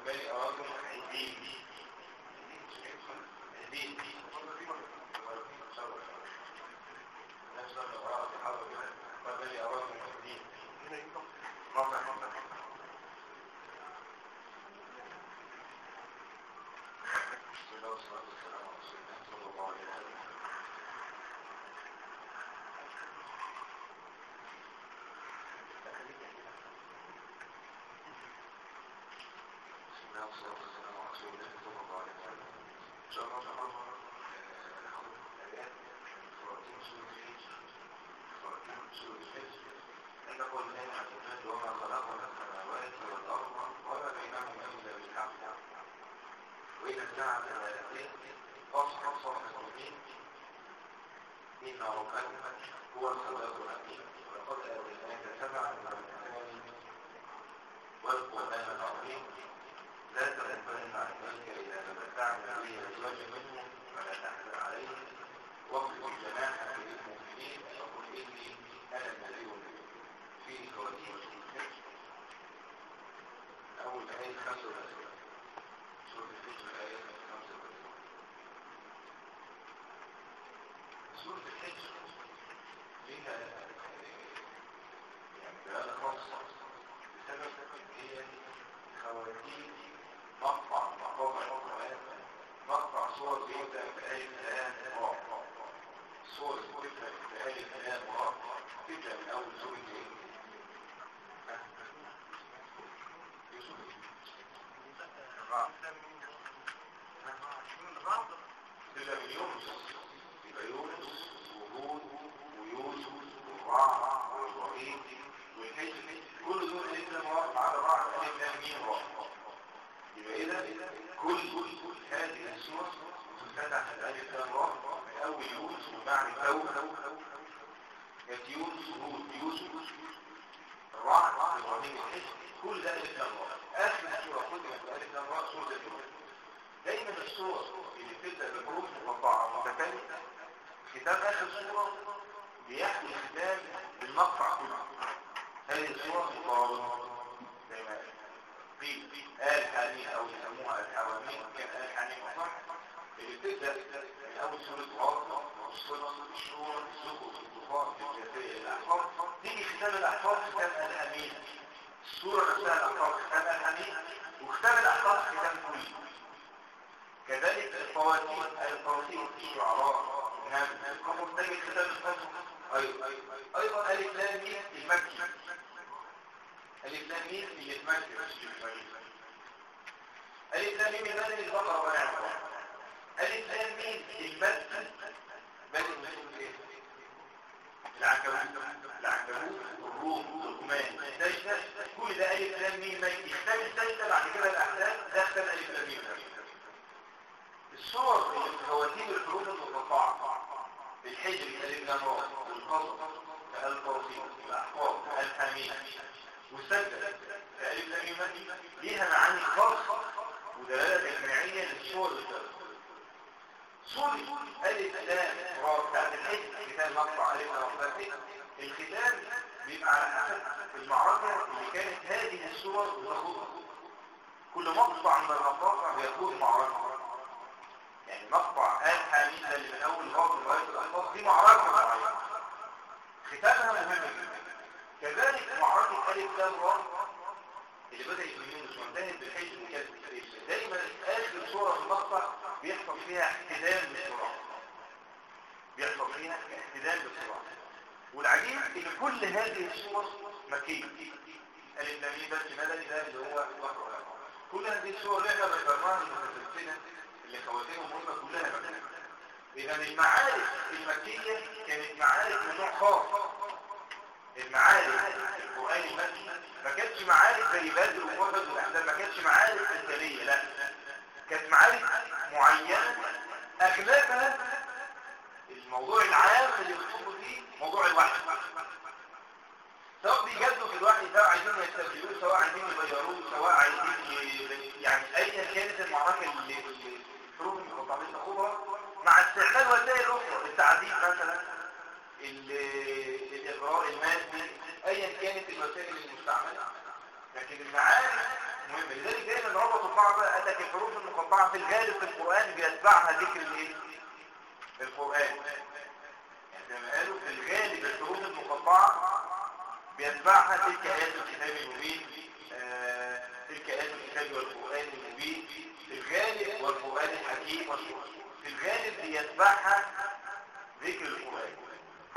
الدين الدين نفس الأمراض تحول فبالي أراد من الدين مرة مرة بسم الله والصلاة والسلام على رسول الله صلى الله عليه وسلم بسم الله والصلاة والسلام على رسول الله صلى الله عليه وسلم إن شاء الله تعالى الآيات خواتيم سورة الحج خواتيم سورة الحج أن قول الله عز وجل وما خلقنا السماوات والأرض وما بينهما إلا بالحق وإذا الساعة لآتين فاصحب صحب المؤمنين إن ربك هو الخلاق الحكيم ولقد آتيناك سبعا من المثاني والقرآن العظيم لا تغفلن عينيك إذا تمتعنا به أزواجا منهم ولا تحزن عليهم واخفض جناحك للمؤمنين وقل إني أنا النبي الأمين في خواتيم الحج أول آية 35 سورة الحج الآية 35 سورة الحج ليها يعني دلالة خاصة بسبب هي خواتيم مقطع مقاطع القرآن مقطع صور صور بتبدأ بآية الآن راء تبدأ من أول سورة إيه؟ ها؟ يوسف تبدأ من يونس وهود ويوسف والرعد وإبراهيم والحجر كل دول الاسم واقف على بعض ألف لام ميم راء يبقى إذا كل هذه السور تفتح الألف لام من أول يونس وبعد توبة كانت يونس وهود يوسف. الرعد الحجر كل ده ألف لام راء آخر سورة ختمت بألف لام راء سورة الجمعة دايما الصور اللي بتبدأ بحروف مقطعة متتالية ختام آخر سورة بيحكي ختام بالمقطع كله هذه الصورة مقارنة زي ما قيل آل حميم أو يسموها الحواميم كان آل حميم صح اللي بتبدأ من أول سورة غاطة الصلة الشورى الزخرف الطوفان الجاثية الأحفاد تيجي ختام الأحفاد ختام آل حميم السورة نفسها الأحفاد ختام آل حميم وختام الأحفاد ختام كلي كذلك الفواتيح الفواتيح الشعراء نعم القمر تجد ختام الفجر أيضا أيضا ألف لام ميم المكي ألف لام ميم اللي مكة ألف لام ميم المدني البقرة عمران ألف لام ميم المدني بدل من إيه؟ العنكبوت العنكبوت والروم ولقمان السجدة كل ده ألف لام ميم مكي يختم السجدة بعد كده الأحزاب ده اختم ألف لام ميم الصور اللي خواتيم الحروف المقطعة الحجر ألف لام راء والقصر الفوصيل الأحفاظ الحميد لام ميم ليها معاني خاصة ودلالة إجماعية للصور الثلاثة صورة ألف لام. راء بتاعت الحجر كتاب مقطع ألف لام راء الختام بيبقى على حسب المعركة اللي كانت هذه الصور بتاخدها كل مقطع من المقاطع بيكون معركة. يعني مقطع آل حميد اللي من أول غاض لغاية الألفاظ دي معركة. معينة ختامها مهم. جدا كذلك معركة ألف راء اللي بدأت من يونس وانتهت بالحج وكذب دايما آخر صورة في المقطع بيحصل فيها احتدام بالصراع بيحصل فيها احتدام بالصراع والعجيب إن كل هذه الصور مكية. ميم بس مدني ده اللي هو وقع كل هذه الصور اللي إحنا ذكرناها المتسلسلة اللي خواتيمهم هم كلها مكية. إذا المعارك المكية كانت معارك من نوع خاص. المعارك القرآن المكي ما كانتش معارك زي بدر وفهد والأحزاب ما كانتش معارك قتالية لا. كانت معارك معينة أغلبها الموضوع العام اللي بيخطبوا فيه موضوع الوحي. سواء بيجدوا في الوحي سواء عايزين يستبدلوه سواء عايزين يغيروه سواء عايزين يعني ايا كانت المعركة اللي الحروب المقطعين تاخدها مع استعمال وسائل أخرى التعذيب مثلا ال- الإغراء المادي ايا كانت الوسائل المستعملة. لكن المعاني مهمة لذلك دايما ربطوا القاعدة قال لك الحروف المقطعة في الغالب في القرآن بيتبعها ذكر الإيه؟ القرآن. يعني زي ما قالوا في الغالب الحروف المقطعة بيتبعها تلك آيات الكتاب المبين آه، تلك آيات الكتاب والقرآن المبين. في الغالب والقرآن الحكيم في الغالب بيتبعها ذكر القرآن.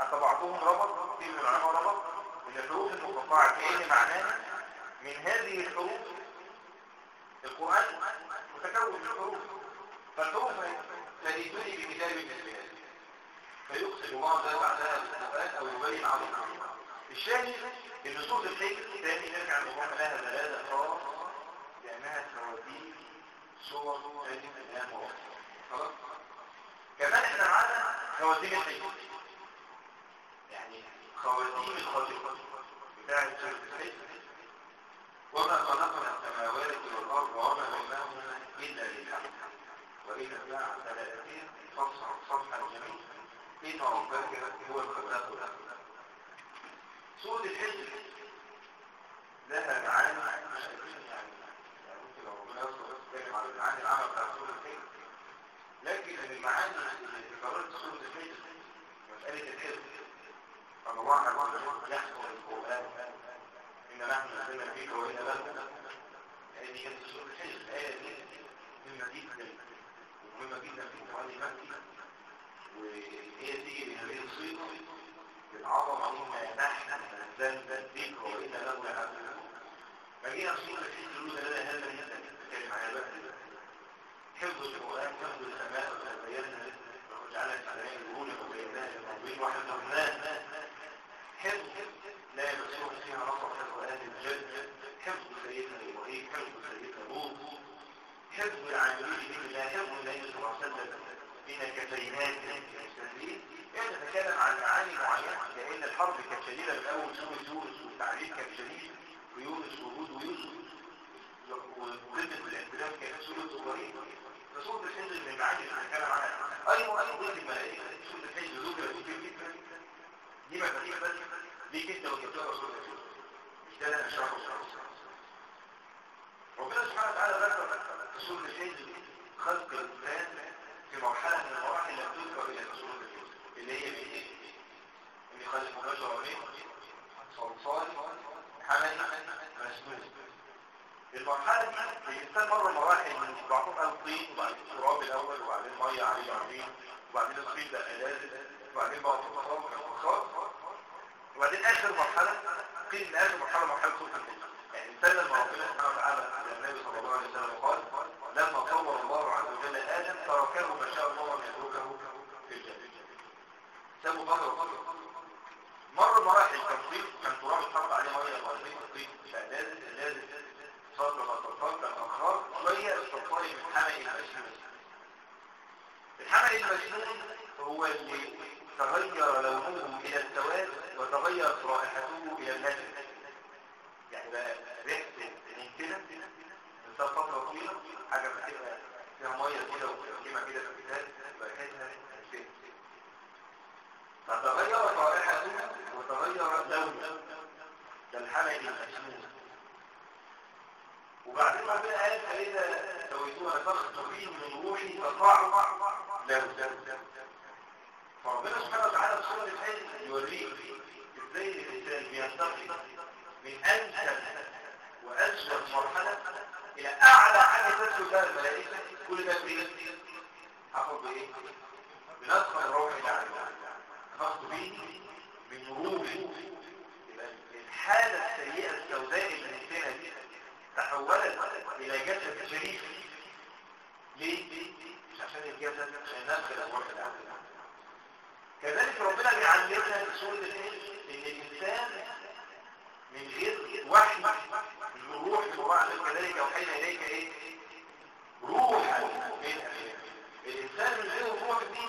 حتى بعضهم ربط كثير من العلماء ربط إن الحروف المقطعة كأن معناها من هذه الحروف القرآن متكون من حروف فالحروف تأتوني بكتاب مثل فيقسم ده بعدها بالقرآن أو يبين عظيم الشاهد إن صوت الحج تاني نرجع لهم لها دلالة خاصة لأنها سواتيف صور هذه الأيام وقت خلاص؟ كمان إحنا معانا خواتيم الحج يعني خواتيم الخلق بتاعت سورة الحج وما خلقنا السماوات والأرض وما بينهما إلا للحق وإذا الساعة ثلاثين فاصح صفحة جميل إن ربك هو الخلاق الأخلاق. سورة الحج لها معاني. يعني ممكن لو ربنا يصدق يتكلم على المعاني العامة بتاعت سورة الحج لكن المعاني اللي ذكرت سورة الحج مسألة الحج أن الله عز وجل يحكم نحن نزلنا فيك وإن له هذه كانت سورة الحج الآية دي مهمة جدا ومهمة جدا في القرآن المكي وهي تيجي من هذه الصيغة بالعظمة مما نحن نزلنا وإن له لحافظ فجينا صورة الحج الأولى لنا هذا من نتكلم على بقى حفظ القرآن حفظ السماء وتبيننا وجعلنا السماء الأولى وبيناها المؤمنين وحفظناه حفظ لا يمسون فيها نصر حفظ أهل الجنة حفظ سيدنا إبراهيم حفظ سيدنا لوط حفظ العاملين به الله حفظ النبي صلى الله عليه وسلم من الكتينات المستهزئين يعني نتكلم عن معاني معينة لأن الحرب كانت شديدة من أول سورة يونس والتعليم كان شديد. ويونس وهود ويوسف وقمة الاحتلال كانت سورة إبراهيم فسورة الحج من المعاني اللي بنتكلم عنها أيضا أيضا الملائكة؟ سورة الحج ذكر كتير جدا دي مفاتيح بس ليك انت وكتابة سورة الحج مش ده أنا اشرحه ربنا سبحانه وتعالى ذكر سورة الحج خلق الإنسان في مرحلة من المراحل اللي بتذكر سورة الحج اللي هي إيه؟ اللي خلق بشر منه صلصال حمل مسنون المرحلة دي الإنسان مر مراحل من بعضهم قال طين وبعدين التراب الأول وبعدين مية عليه بعدين وبعدين الطين بقى لازم وبعدين فخار كفخار وبعدين آخر مرحلة قيل إن آخر مرحلة مرحلة صوت الحج يعني لما ربنا سبحانه وتعالى النبي صلى الله عليه وسلم قال لما صور الله عز وجل آدم تركه ما شاء الله أن يتركه في الجنة. سابوا فترة مر مراحل تنظيف كان تراب اتحط عليه مية وبعدين تنظيف بقى لازم صدر خطرات كان اخر شوية الصفاري من حمل المسنون الحمل المسنون هو اللي تغير لونه إلى السواد وتغير رائحته إلى النجم. يعني بقى ريحته من كده بسبب فترة طويلة حاجة بتبقى فيها مية كده وكلمة كده في الكتاب بقى كده فتغيرت رائحته وتغير لونه ده الحمل المسنون وبعدين ربنا قال فإذا سويتوها نفخت فيه من روحي فطاعوا له فربنا سبحانه وتعالى في سورة الحج يوريك إزاي الإنسان بينتقل من أنسب واسود مرحلة إلى أعلى حاجة فيها الملائكة كل ده بايه؟ حفظ بإيه؟ بنسخ الروح إلى نفخت فيه من روحي الحالة السيئة السوداء الانسانة دي تحولت إلى جسد شريف ليه؟ مش عشان الجسد عشان نفخ الروح إلى كذلك ربنا بيعلمنا في سورة الحج إن الإنسان من غير وحي من روح وبعد كذلك أوحينا إليك إيه؟ روحا. الإنسان من غير روح دي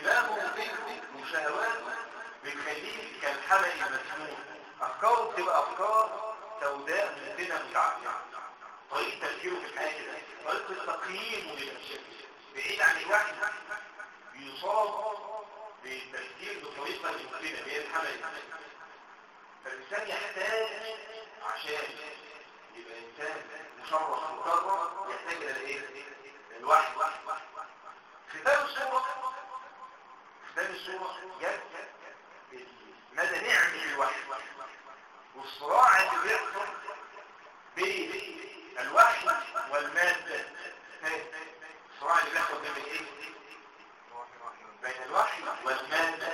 دماغه وفكره وشهواته بتخليه كالحمل المسنون أفكاره بتبقى أفكار سوداء ممكنه متعددة. طريقة تفكيره في الحياة كده. طريقة تقييمه للأشياء. بعيد عن الوحي بيصاب بالتفكير بطريقة ممكنة هي الحمل فالإنسان يحتاج عشان يبقى إنسان مشرف مكرم يحتاج إلى إيه الوحي. ختام الصورة. ختام الصورة. جد مدى نعمة الوحي. والصراع اللي بيحصل بين الوحي والمادة. الصراع اللي بيحصل بين إيه بين الوحي والمادة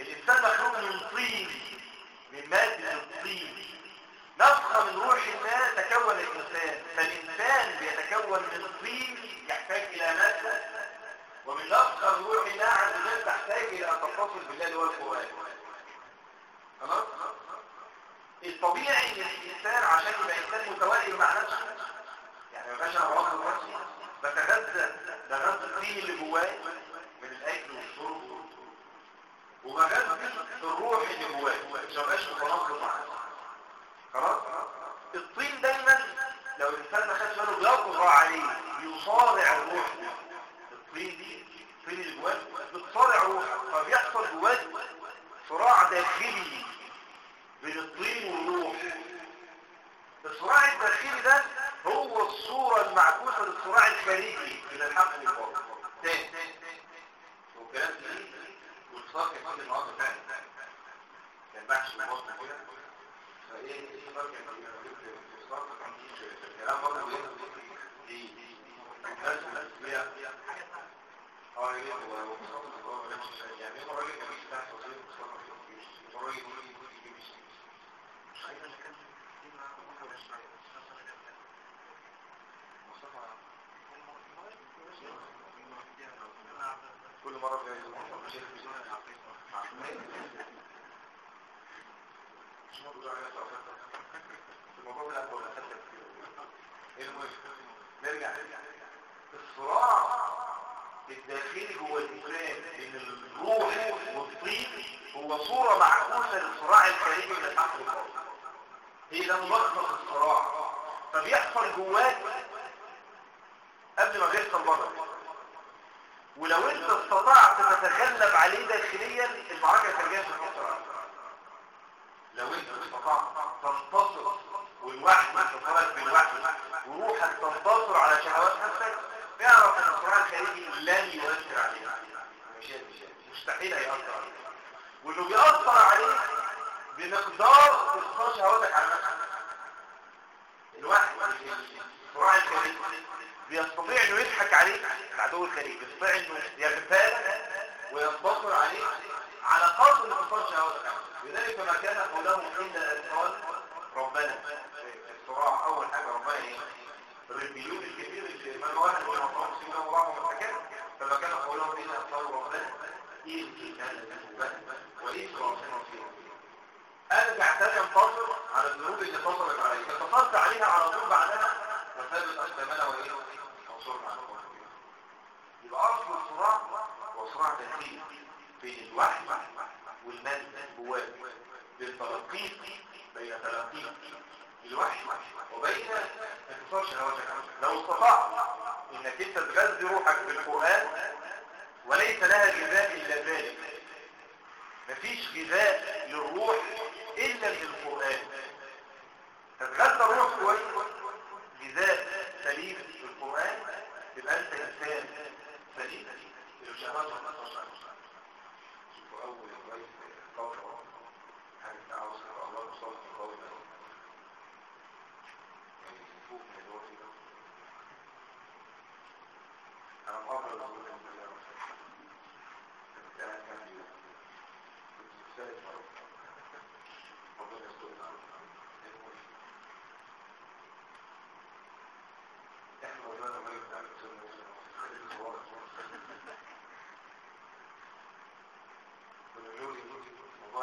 الإنسان مخلوق من طين من مادة الطين. نفخة من روح الله تكون الإنسان فالإنسان بيتكون من طين يحتاج إلى مادة. ومن نفخة من روح الله عز وجل تحتاج إلى أن تتصل بالله اللي خلاص؟ الطبيعي إن الإنسان عشان يبقى إنسان متوازي مع نفسه يعني ما يبقاش أنا برضه نفسي بتغذى بغذى الطين اللي جواي من الاكل والشرب وبغذى الروح اللي جواي مش مبقاش متناقض مع نفسه خلاص؟ الطين دايما لو الإنسان ما خدش باله بيطغى عليه يصارع الروح الطين دي الطين اللي جواه بتصارع روحك فبيحصل جواك صراع داخلي بين الطين والروح الصراع الداخلي ده هو الصورة المعكوسة للصراع الخارجي بين الحق والباطل تاني والكلام ده والصار كان كل النهارده فعلا كان بحث ومصر كده فايه الصار كان في الصار كان في الكلام برضه دي دي بس بس هي آه هي هو مصطفى يعني هو راجل كان بيفتح تصوير مصطفى راجل كل مرة في الصراع الداخلي جوه الإنسان بين الروح والطين هو صورة معكوسة للصراع الخارجي من الحق والباطل هي ده ملخص الصراع. فبيحصل جواك قبل ما بيحصل بره ولو انت استطعت تتغلب عليه داخليا المعركة الخارجية مش هتنتصر لو انت استطعت تنتصر والوحي تنتصرك بالوحي وروحك تنتصر على شهوات نفسك اعرف ان الصراع الخارجي لن يؤثر عليك مش مستحيل هيأثر عليك وانه بيأثر عليك بمقدار اخراج شهواتك عن نفسك الوحي الصراع الخارجي بيستطيع انه يضحك عليك العدو الخارجي بيستطيع انه يغتالك وينتصر عليك على قدر انتصار شهواتك لذلك ما كان قولهم عند الاطفال ربنا الصراع اول حاجة ربنا إيه الربيون الكبير اللي من واحد من الله سيدنا الله ومتكلم فما كان قولهم عند الاطفال ربنا إيه كان وايه صراع ارجع تاني انتصر على الذنوب اللي انتصرت عليك انتصرت عليها على طول بعدها وثابت أسلامنا وإيه؟ وصرنا على الله يبقى أصل الصراع هو صراع داخلي بين الوحي والمال جواه بين تلقيه بين تلقيه وبين لو استطعت انك انت تغذي روحك بالقرآن وليس لها غذاء الا ذلك مفيش غذاء للروح الا من القرآن تتغذى الروح كويس غذاء سليم في القرآن يبقى انت انسان سليم الشهوات والنصر رئيس قول حاجة دعوة صلى الله عليه وسلم قول يعني فوق من الوقت ده أنا مقابل رسول الله صلى الله عليه وسلم كنت قاعد جنبي كنت سالم ربنا يسترنا إحنا وجدنا ما يفتح ونقول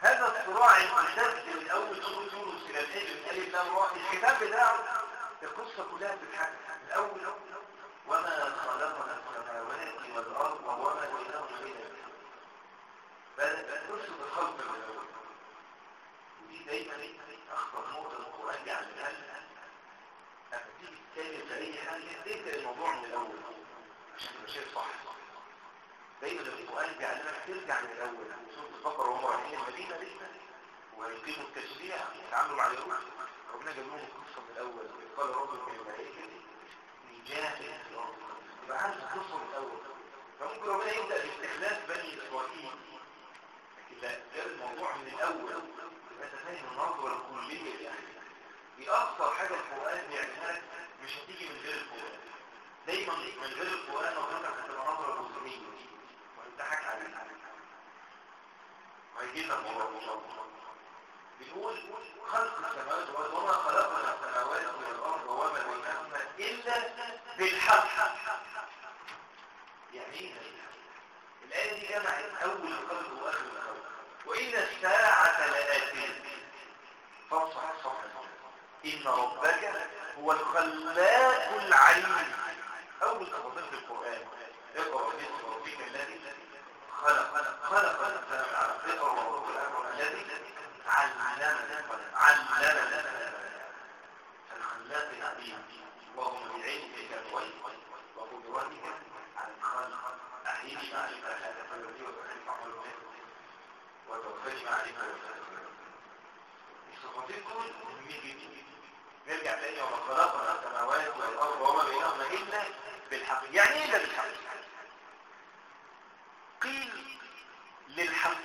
هذا الصراع المعتزل من أول سورة يونس إلى الأجل ألف لام را الكتاب ده القصة كلها بتتحكى من أول وما خلقنا السماوات والأرض وما بينهما بل القصة بالخلق من الأول ودي دايما أخطر نقطة القرآن دي لنا أما تيجي تتكلم في أي حاجة الموضوع من الأول. عشان يبقى شايف صح صح. دايما القران بيعلمك ترجع من الأول سورة البقرة وهم رايحين المدينة دي ويقيموا التشريع يتعاملوا مع اليهود ربنا جاب لهم القصة من الأول. قال ربكم الملائكة نجاة في الأرض. يبقى عارف القصة من الأول. فممكن ربنا يبدأ باستخلاف بني إسرائيل. لكن لا جاب الموضوع من الأول. أنت فاهم النظرة الكلية يعني. دي أكثر حاجة القرآن بيعملها لك مش هتيجي من غير القرآن. دايما من غير القرآن نظرتك هتبقى نظرة جزئية. وهتضحك عليك وهيجي لنا الموضوع بيقول خلق السماوات والارض وما خلقنا السماوات والارض وما بينهما إلا بالحق. يعني إيه الآية دي جمعت أول الخلق وآخر الخلق وإن الساعة لآتية. فاصح صح إن ربك هو الخلاق العليم. أول تفاصيل في القرآن. اقرأ باسم ربك الذي خلق خلق يعني الا بالحق قيل للحق.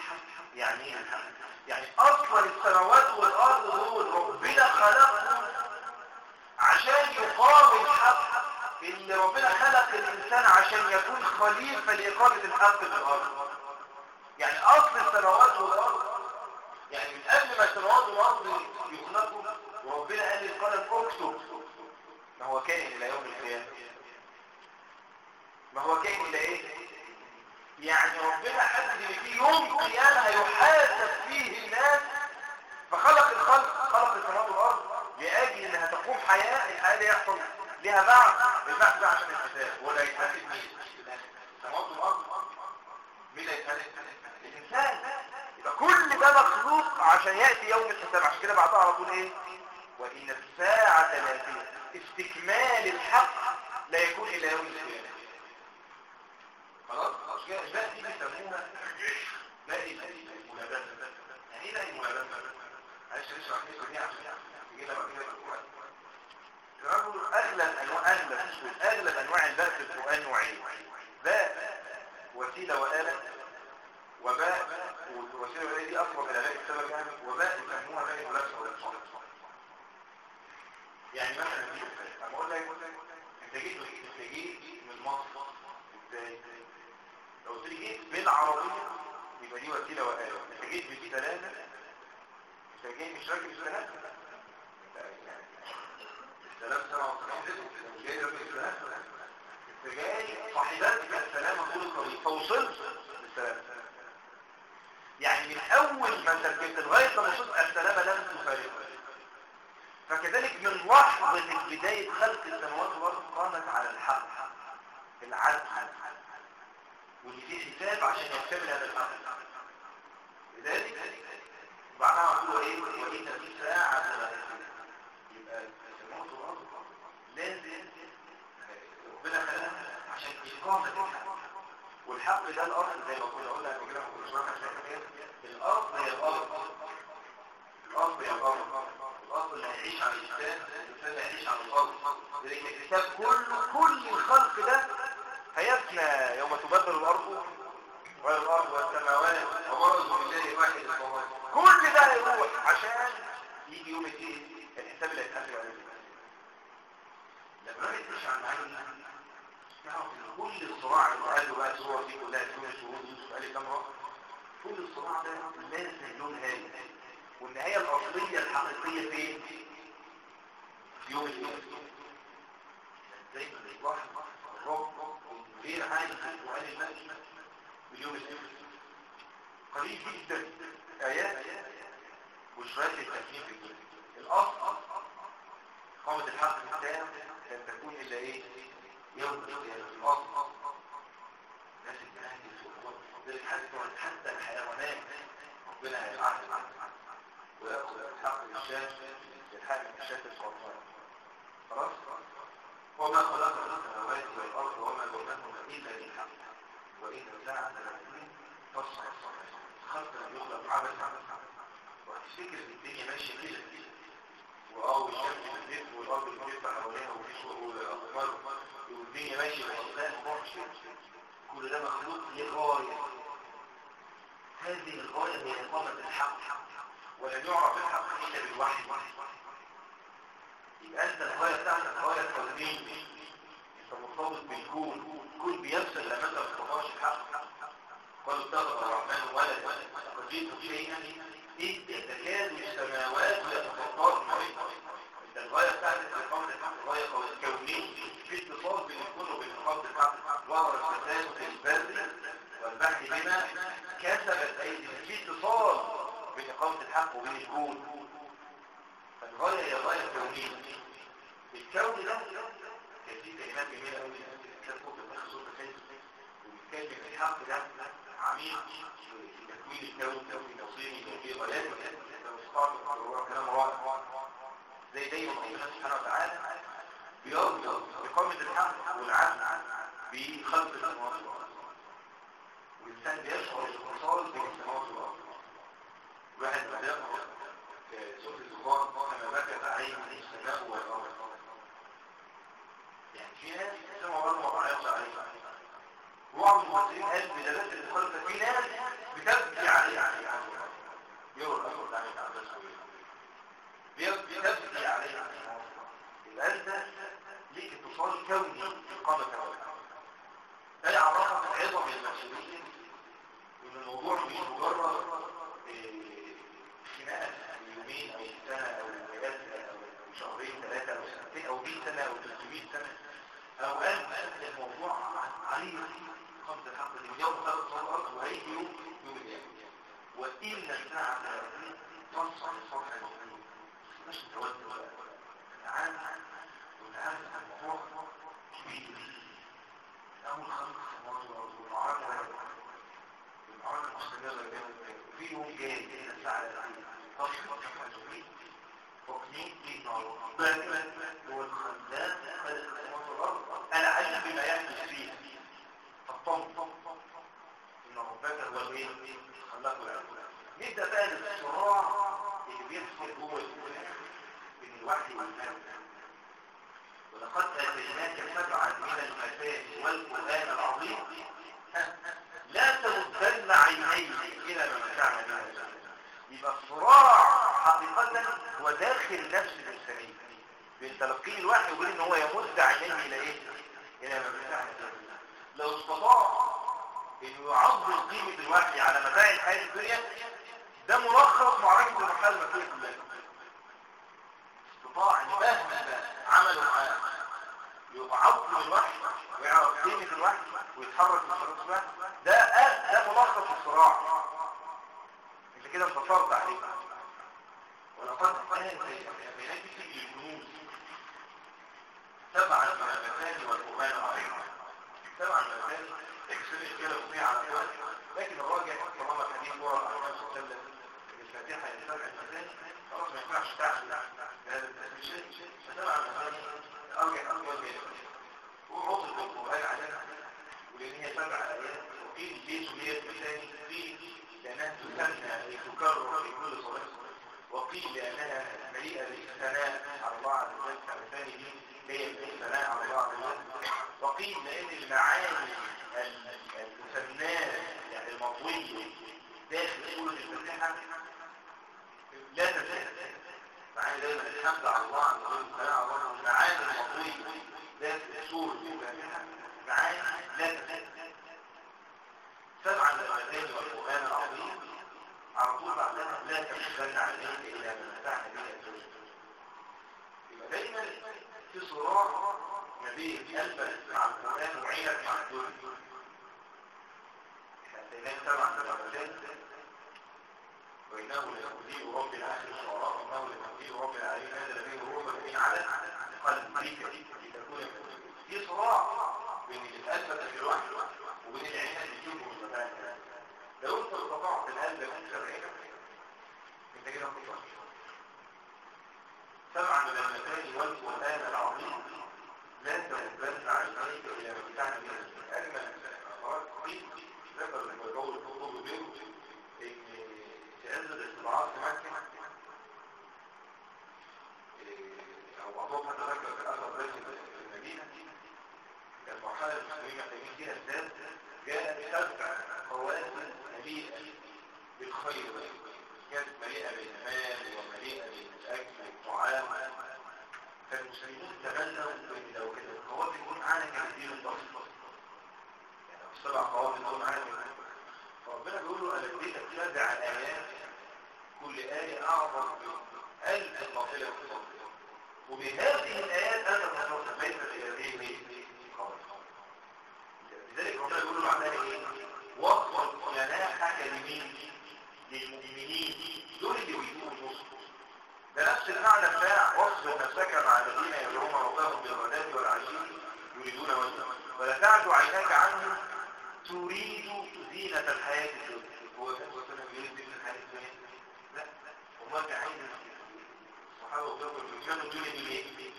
يعني إيه الحق يعني أصلا السماوات والأرض دول ربنا خلقهم عشان يقام الحق. إن ربنا خلق الإنسان عشان يكون خليفة لإقامة الحق في الأرض. يعني أصل السماوات والأرض. يعني من قبل ما السماوات والأرض يخلقوا وربنا قال للقلم اكتب. ما هو كائن إلى يوم القيامة. ما هو كائن إلى إيه؟ يعني ربنا حدد ان في يوم قيامه هيحاسب فيه الناس. فخلق الخلق خلق السماوات والأرض لأجل أنها تقوم حياة الحياة دي يحصل لها بعث البعث ده عشان الحساب. ولا يتحاسب مين السماوات والأرض مين اللي يتحاسب الإنسان. يبقى كل ده مخلوق عشان يأتي يوم الحساب. عشان كده بعدها على طول إيه؟ وإن الساعة لاتيه استكمال الحق لا يكون الا يوم القيامة. خلاص باقي دي بيسموها باقي الملابسه يعني إيه باقي الملابسه معلش نشرح الحته دي عشان تجي لها بعد كده القران اغلب انواع اغلب اغلب انواع الباء في القرآن نوعين باء وسيلة وآلة وباء والوسيله والاله دي اقرب إلى باء السبب يعني وباء يسموها باء الملابسه والاتصال يعني مثلا دي أنا بقول لك أنت جيت أنت جيت من مصر إزاي؟ لو قلت لي جيت بالعربية يبقى دي وسيلة وآلة انت جيت بالسلامة انت جاي مش راكب السلامة السلام سنة وصلين مش جاي راكب السلامة انت جاي صاحباتك السلامة طول الطريق. فوصلت بالسلامة يعني من أول ما انت ركبت لغاية ما وصلت السلامة لم تفارقها فكذلك من لحظة بداية خلق السماوات والأرض قامت على الحق. العدل. واللي فيه حساب عشان يكتمل هذا الحق لذلك بعدها نقول إيه؟ وإن في ساعة يبقى السماوات والأرض. لازم ربنا خلقها عشان إقامة الحق. والحق ده الأرض زي ما كنا قلنا قبل كده كنا شرحنا الأرض هي الأرض. الأرض هي الأرض. الأرض اللي هيعيش على الإنسان الإنسان اللي هيعيش على الأرض. لأن الكتاب كله كل الخلق ده هيفنى يوم تبدل الأرض والأرض والسماوات وبرزوا لله واحد الصمد كل ده هيروح عشان يجي يوم الدين الحساب اللي هيتحاسب عليه لما نتمشي عن إن كل الصراع اللي قالوا بقى صور دي كلها تكون شهود يوسف قال كام رقم كل الصراع ده لازم له نهايه والنهاية الأصلية الحقيقية فين؟ في يوم الدين. زي ما بيلاحظ الرب عايز في القران المكي باليوم الدين قريب جدا. آيات التمكين في الدين الأصل قامت الحق التام لن تكون إلا إيه؟ يوم القيامة. الأصل. الناس الجاهل حتى حتى الحيوانات ربنا هيبعث ويأخذ الحق الشاة الحق الشاة الصوتان خلاص؟ وما خلق إلا بالحق. وإن ساعة العلم تصحى خلق لم يخلق عبث، وهتفتكر إن الدنيا ماشية كده وأو الشمس بتلف والأرض بتفتح حواليها وفي الأطفال، والدنيا ماشية بالاقدام وحشه كل ده مخلوق لغايه هذه الغاية هي إقامة الحق. ولن يعرف الحق إلا بالوحي. يبقى أنت الغاية بتاعتك غاية كونيه أنت مرتبط بالكون. كل بيفصل لما انت تطلعش الحق قالوا اتخذ الرحمن ولدا رجيت شيئا إذ تكاد السماوات يتفطرن منه انت الغايه بتاعتك اقامه الحق غايه كونيه في اتصال بين الكون وبين اقامه الحق ظهر الفساد في البر والبحر بما كسبت أيدي. في اتصال بين اقامه الحق وبين الكون. فالغايه هي غايه كونية. الكون ده كان فيه كلمات جميلة قوي كان صوت الاخ صوت الخير وبيتكلم في الحق ده عميق في تكوين الكون وفي توصيله وفي غاياته مستعرض هو كلام رائع زي دايما ربنا سبحانه وتعالى بيربط إقامة الحق والعدل بخلق السماوات والأرض والإنسان بيشعر بالاتصال بين السماوات والأرض يقرأ في سورة الزخارف كما بكت عليهم السماء والأرض يعني في ناس السماء والأرض ما رأيتش عليها وبعض المصريين قال بدلالات الخلق في ناس بتبكي يقول الأمر ده عن عباس بتبكي عليها يبقى ليك اتصال كوني إقامة كوني ده يعرفك عظم المسؤولية وإن الموضوع مش مجرد خناقة يومين أو سنة أو ثلاثة أو شهرين ثلاثة أو سنتين أو 100 سنة أو 300 سنة. أو ألف الموضوع عليه خمس الحق اليوم خلق الأرض وهيجي يوم يوم القيامة. وإن الساعة تصل صرح المؤمنين. مش توجه ولا تعالى وتعالى الموضوع كبير. أول السماوات والأرض والمعركة المعركة مستمرة في يوم جاي كده الساعة تصل صرح المؤمنين وقنين في نار هو الخلاق خلق السماوات والأرض. العلم بما يحدث فيها. الطم إن ربك هو الايه خلاق العلم نبدأ بقى الصراع اللي بيحصل جوه بين الوحي والمال ولقد آتيناك سبعا من المثاني والقرآن العظيم لا تمدن عينيك إلى ما متعنا بها يبقى الصراع حقيقة هو داخل نفس الإنسانية بين تلقي الوحي وبين إن هو يمد عينيه إلى إيه؟ إلى ما متعنا بها لو استطاع إنه يعظم قيمة الوحي على متاع الحياة الدنيا ده ملخص معركة المرحلة المكية كلها استطاع إن مهما عملوا معاه يعظم الوحي ويعرف قيمة الوحي ويتحرك في الوحي ده ده ملخص الصراع. انت كده انتصرت عليه. ولقد كان بينات في الكنوز سبعا من المثاني والقرآن العظيم من المثاني اكسر كده فيها على الوقت لكن الراجع طالما صلى الله عليه وسلم الفاتحه لسبع المثاني خلاص ما ينفعش تعمل هذا الشيء سبع المثاني ارجع اول بيت وعوض القرآن علينا. ولأن هي سبع ايات وقيل ليش هي المثاني قيل لانها تسمى تكرر في كل صلاه وقيل لانها مليئه بالثناء على الله عز وجل كمثاني دي هي الثناء على عز وجل وقيل لأن المعاني المسماه يعني المطوية داخل سورة الفاتحة لا تزال. معاني دايما الحمد على الله عز وجل والسلام على الله المعاني المطوية داخل سورة الفاتحة معاني لا تزال. سبعا للمثاني والقرآن العظيم على طول بعدها لا تشغلن عليك إلى ما متعنا به الزوج يبقى دايما في صراع ما بين قلبك مع القرآن وعينك مع الدنيا هناك سبع سبعتين وإنه لتنزيل رب العالمين الشعراء وإنه لتنزيل رب العالمين هذا به الروح الذين على قلبك لتكون في صراع بين القلب في الوحي وبين العين اللي تشوفه من مكان لو انت استطعت القلب تكسر عينك انت كده مش سبعا من المثاني والقرآن العظيم. لا تنبس عينيك إلى ما يعني تعمل من الأجمل الأمارات قريب ذكر لما يقول الفضل بيرو إن تعزل الاستبعاد إيه، في مكة أو أعطوها تذكر في الأثر رجل في المدينة. لما حال المسلمين محتاجين فيها الناس جاءت بسبع قواسم مليئة بالخير. كانت مليئة بالمال ومليئة تمنوا ان لو كان القوافل يكون كان يدير البسط يعني السبع قوافل يكون معانا فربنا بيقول له أنا اديتك سبع ايات كل آية أعظم ألف قافلة وبهذه الآيات تصرف ليس في هذه لذلك ربنا يقول له معناها إيه؟ وصل جناحك لمين للمؤمنين. دول اللي بيقولوا النصر ده نفس المعنى بتاع وصف نفسك مع الذين يدعون ربهم بالغداة والعشي يريدون وجهه. ولا تعد عيناك عنهم تريد زينة الحياة الدنيا. هو كان وسلم يريد زينة الحياة الدنيا. لا وما كان عايز الصحابة وقالوا الجنة الدنيا دي ليه؟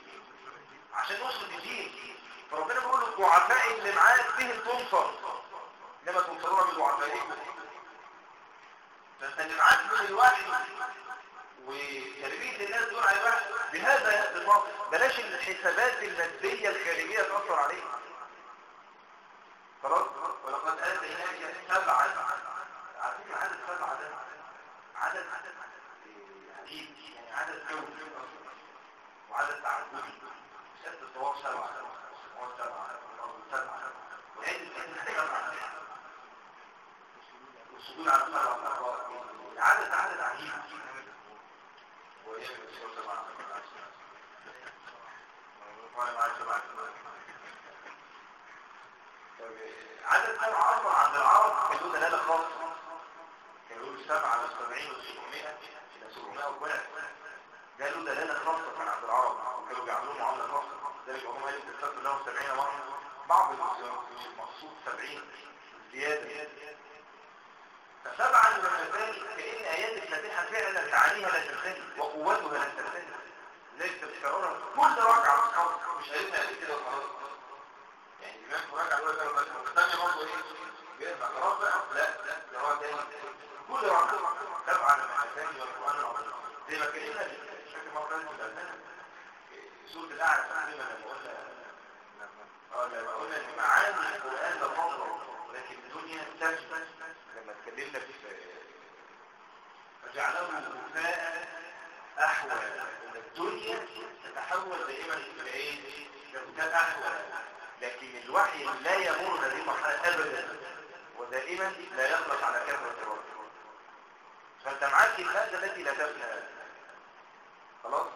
عشان نوصل الدين. فربنا بيقول الضعفاء اللي معاك بهم تنصر. إنما تنصرون بضعفائكم فأنت اللي معاك من الوحي. وتربيه الناس دول على الوحي بهذا النصر بلاش الحسابات المادية الخارجية تأثر عليك خلاص؟ ولقد آتيناك سبعا عارفين عدد سبعة ده عدد عجيب يعني عدد كوني وعدد تعبدي ست الطواف سبعة. والسجود على الصلاة عدد عدد عجيب سبعة عدد أصلا عند العرب دلالة خاصة كانوا يقولوا سبعة من سبعين وسبعمائة إلى سبعمائة وكذا ده له دلالة خاصة كان عند العرب كانوا بيعملوا معاملة خاصة. ذلك هم قالوا لهم سبعين. مرة بعض المقصود سبعين. زيادة. فسبعا من المثال كأن آيات الفاتحة فعلا تعانيها لا تنتهي وقوتها لا تنتهي ليس تذكرونها كل أصحاب مش قبل كده وخلاص. يعني الإمام مراجع لك بس الثانية برضه إيه؟ بيرجع خلاص بقى. لا لا ده هو تاني. كل ركعة سبعا من المثال والقرآن العظيم زي ما كلمنا بشكل مرة ثانية الأذان سورة الأعلى تقريبا لما قلنا لما قلنا إن معاني القرآن ده فضل لكن الدنيا تثبت لما اتكلمنا في فجعله غثاء احول ان الدنيا تتحول دائما إلى إيه؟ غثاء احول لكن الوحي لا يمر هذه المرحلة ابدا ودائما لا يخلص على كثره الرد فأنت معاك الماده التي لا تفنى خلاص؟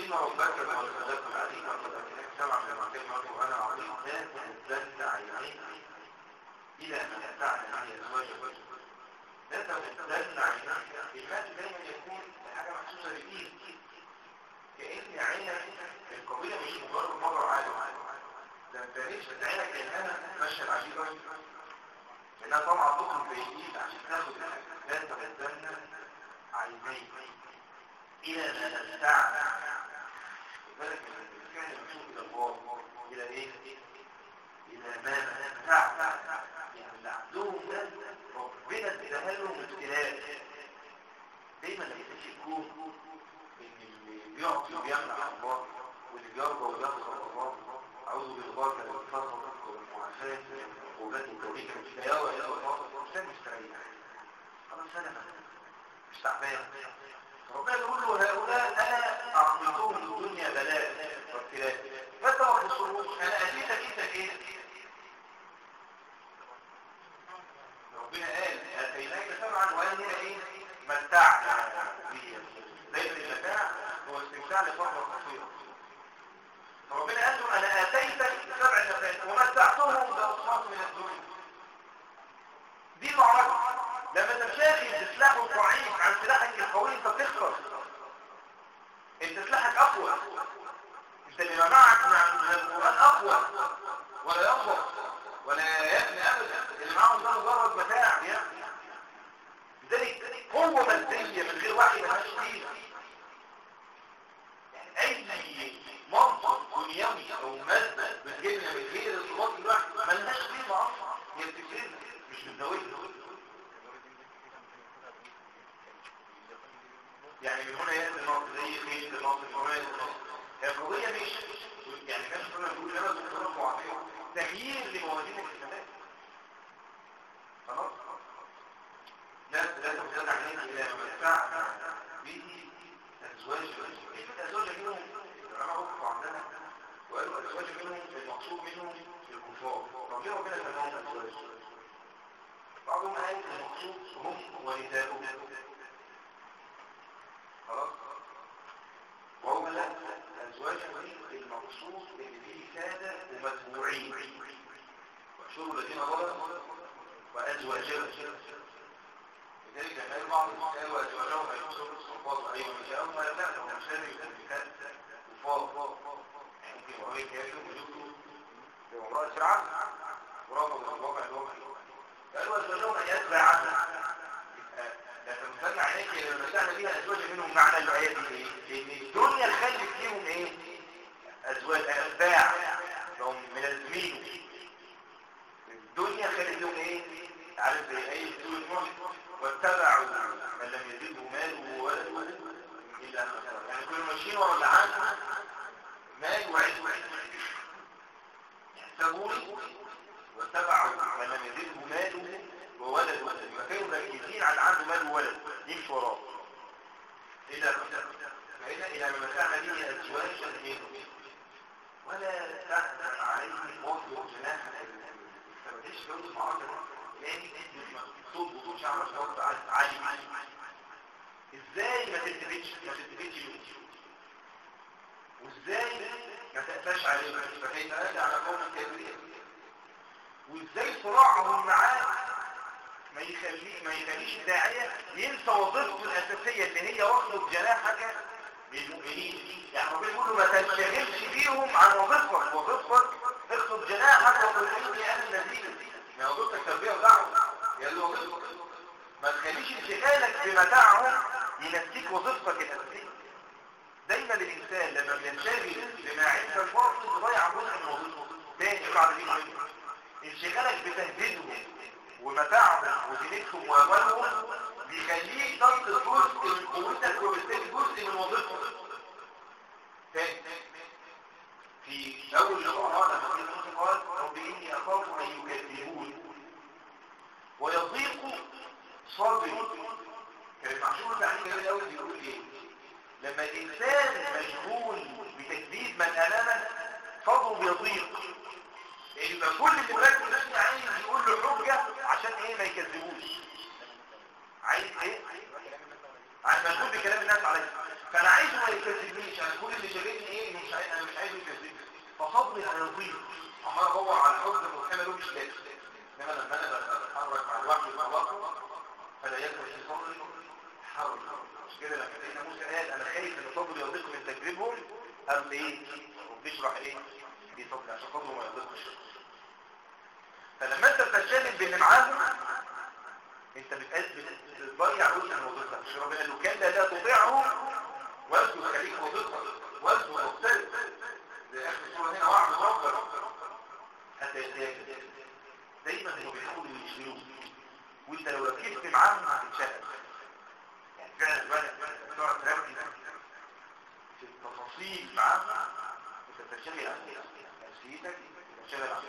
إن ربك هو الخلاق العليم وقد سمع لما كلمة القرآن العظيم. لا تمدن عينيك. إلى ما يتعلم عن أزواج وجه لا تمدن عينيك المال دايما يكون حاجة محسوسة بالإيد كأن عينك القضية مش مجرد مرة عالم ده انت ليش عينك لأنها مشهد عجيب قوي لأنها طبعا تخرج بالإيد عشان تاخد لا تمدن عينيك. إلى ما تستعمل ذلك كان يمشون إلى الله إلى إيه؟ إلى ما نفع يعني اللي عندهم ده ربنا اداها لهم ابتلاء دايما لقيت يشكون إن اللي بيعطي وبيمنع الله واللي بيرضى ويغفر الله أعوذ بالبركة والفضل والمعافاة والعقوبات الكونية مش لا يرى إلا الله إنسان مستريح خلاص أنا مش تعبان. ربنا يقول له هؤلاء أنا أعطيتهم الدنيا بلاء وابتلاء متى وخسروش أنا أتيتك انت إيه؟ ربنا قال اتيناك سبعا وقال هنا إيه؟ متعنا دايما المتاع هو استمتاع لفتره قصيره فربنا قال له أنا آتيتك سبع شفاعات ومتعتهم باصوات من الدنيا دي معركة. لما انت شاغل بسلاحك ضعيف عن سلاحك القوي أنت بتخسر. أنت سلاحك أقوى. أنت اللي معك مع القرآن أقوى. ولا ينظر. ولا يبني ابدا. اللي معاهم ده مجرد متاع يعني لذلك قوة مادية من غير وحي ملهاش فيه أي منطق دنيوي أو مادة بتجيبنا من غير ارتباط الوحي ملهاش قيمه أصلا هي بتفرزنا مش بتزودنا يعني من هنا يأتي النص زي خيل النص الفرمان هي القضية مش يعني كان شكرا نقول لنا دكتور معافية تغيير لموازين الحسابات خلاص؟ لازم لازم ترجع إلى مدفع به ازواج الأزواج منهم العلماء عندنا وقالوا الأزواج منهم المقصود منهم الكفار. طب ليه ربنا سماهم ازواج بعضهم قال المقصود هم ونساؤهم خلاص؟ واحشروا الذين ظلموا وأزواجهم لذلك قال بعض الرجال وأزواجهم يحصلوا الصفات وأيضا نساءهم ولا لا لو مش لازم يكون مثال وفاض ممكن وهي كافر وجوده بامرأة فرعون ورفض الواقع الواقع قالوا أزواجهم أن يتبع لا تمثلنا عليك لما مسحنا بيها أزواج منهم معنى الآية دي؟ لأن الدنيا خلت فيهم إيه؟ أزواج أتباع. هم من الزميل. الدنيا لهم إيه؟ عارف زي سورة نوح واتبعوا من لم يزده ماله وولده. إلا خسارة يعني كانوا ماشيين ورا عنده مال وعز يحسبون واتبعوا من لم يزده ماله وولده. فكانوا مركزين على عنده مال وولد يمشي وراه. إلا فإذا إلى ما متعنا به أزواجا منهم ولا تحزن عليهم وفي جناحك فما تجيش جوز معاك لأن صوت بطول شعر شعر عالي إزاي ما تلتفتش ما منه وازاي ما تقفاش عليه فكيف أدى على قوم كبيرين وازاي صراعهم معاه ما يخليه ما يخليش الداعية ينسى وظيفته الأساسية اللي هي وصلت جناحك. للمؤمنين يعني ربنا يقول له ما تنشغلش بيهم عن وظيفتك وظيفتك اخطب جناحك وقل اني أنا النذير ما وظيفتك تربية ودعوة يا له وظيفتك ما تخليش انشغالك بمتاعهم ينسيك وظيفتك الأساسية دايما الإنسان لما بينشغل بما عند الفرد يضيع جزء من وظيفته تاني بعد دي انشغالك بتهديدهم ومتاعهم ودينتهم وأموالهم بيخليك تفقد جزء من قوتك وبالتالي جزء من وظيفتك تاني في اول القران لما كنت قال رب اني اخاف ان يكذبون ويضيق صدري كان معشور التعليم جميل قوي بيقول إيه لما الانسان مشغول بتكذيب من امامه صدره بيضيق يبقى كل اللي مركز عايز يقول له حجة. عشان إيه ما يكذبوش عايز إيه عايز مشغول بكلام الناس عليه فانا عايزه ما يكذبنيش أنا كل اللي شاغلني إيه أنا مش عايزه يكذبني فصبري أنا يضيق عمال ادور على الحجة المحكمة له مش لاقي انما لما أنا بتحرك مع الوحي مع الوقت فلا في صدري حرج. مش كده؟ لما سيدنا موسى قال أنا خايف إن صدري يضيق من تكذيبهم قال إيه وبيشرح إيه؟ دي صدري عشان صدره ما يضيقش. فلما أنت بتشتغل باللي معاهم أنت بتضيع جزء من وظيفتك مش ربنا قال كان لا تطيعه واسجد خليك وظيفتك واسجد مختلف زي آخر السوره هنا واحد ربك. حتى يتاكد دايما هم بيحاولوا يشغلوك وانت لو ركزت معاهم هتتشغل يعني فعلا فعلا تقعد تركز في التفاصيل معاهم انت بتشتغل نفسيتك بتشتغل على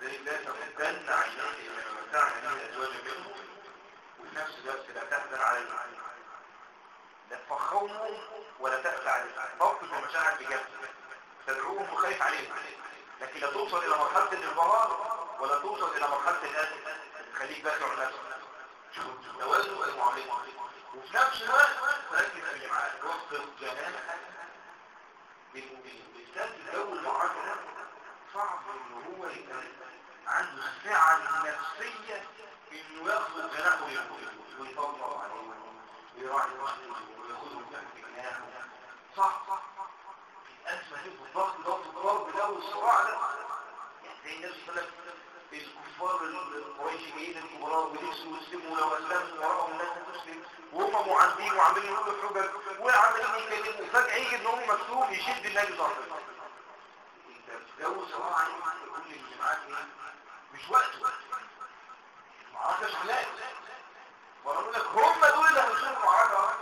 ذلك لا تمدن عينيك لما متعنا به الأزواج منهم وفي نفس الوقت لا تحزن على المعنى لا تفخمهم ولا تأسى عليهم. ضبط المشاعر بجد. تدعوهم وخايف عليهم. لكن لا توصل إلى مرحلة الانبهار ولا توصل إلى مرحلة الاسف خليك باكع نفسك توازن المعاملة وفي نفس الوقت ركز في اللي معاك وسط جمالك للمؤمنين بالذات الجو المعركة صعب إن هو يبقى عنده السعة النفسية إنه يأخذ جناحه ويطبق عليه ويراعي رأيه وياخذه تحت جناحه صح. صح الأزمة دي بالضغط ضغط الضرب ده والصراع ده يعني زي الناس الكفار القريشيين الكبراء ولبسوا ويسلموا لو اسلموا الناس تسلم وهم معاندين وعاملين يقولوا حجج وعمالين يتكلموا فجأة يجي إن هم مكتوب يشد النبي صلى الله عليه وسلم. جو صراع كل اللي معاك مش وقته معركة شغلات واقول لك هم دول اللي هيشوفوا المعركة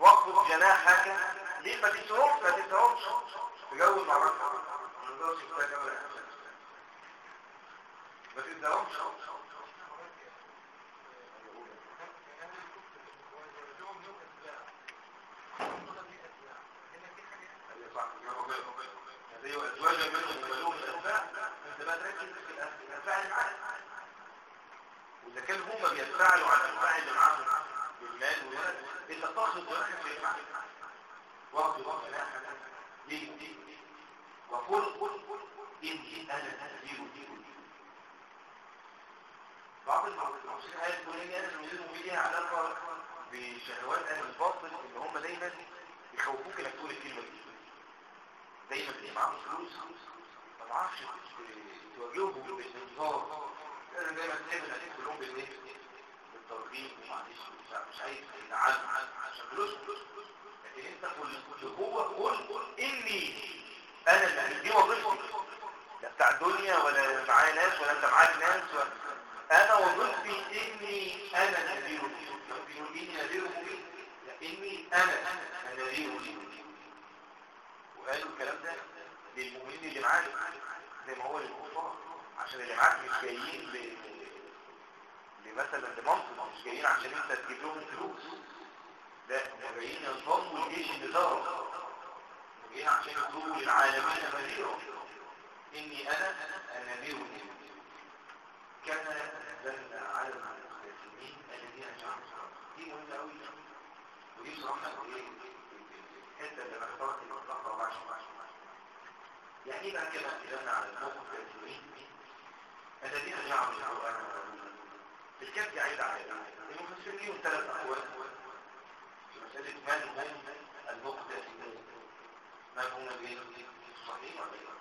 واخفض جناحك. ليه ما تنساهمش ما تنساهمش تجوز معركة ما ولا ما تدهمش هذه وازواجها منهم ملوك الاسماء انت بقى تركز في الاسماء العالم واذا كان هم بيتفاعلوا على انواع العقل بالمال والولد انت تاخذ واحد في العقل واخد واخد لا ليه وقل قل قل اني أنا نذير بعض المعصرين هاي الكلية أنا نريدهم بيها علاقة بشهوات أهل الباطل إن هم دايما يخوفوك إنك تقول الكلمة دي. دايما اللي معاهم فلوس. ما تعرفش تواجههم بالانذار لازم دايما تحب انك تقول لهم بالايه؟ بالترغيب ومعلش مش عايز يزعلوا عشان فلوس. لكن أنت قل هو قل إني أنا اللي دي وظيفتي لا بتاع الدنيا ولا معايا ناس ولا انت معاك ناس ولا أنا وظيفتي إني أنا نذير يقول اني نذير مبين اني أنا نذير مبين. وقالوا الكلام ده للمؤمنين اللي معاك زي ما هو للكفار عشان اللي معاك مش جايين ل... لمثلا لمنصب مش جايين عشان أنت تجيب لهم فلوس. لا هم جايين ينضموا لجيش النظام جايين عشان يكونوا للعالمين نذيرا إني أنا النذير كما نزلنا على المختلفين الذين جعلوا دي مهمة قوي ودي بصراحة إيه الحتة اللي اخترت المطلقة وعش يعني إيه بقى كده؟ نزلنا على المختلفين الذين جعلوا القرآن الكتاب عايزة على المفسرين ليهم ثلاث أقوال في مسألة من هم المختلفين من هم الغير صحيح ولا لا؟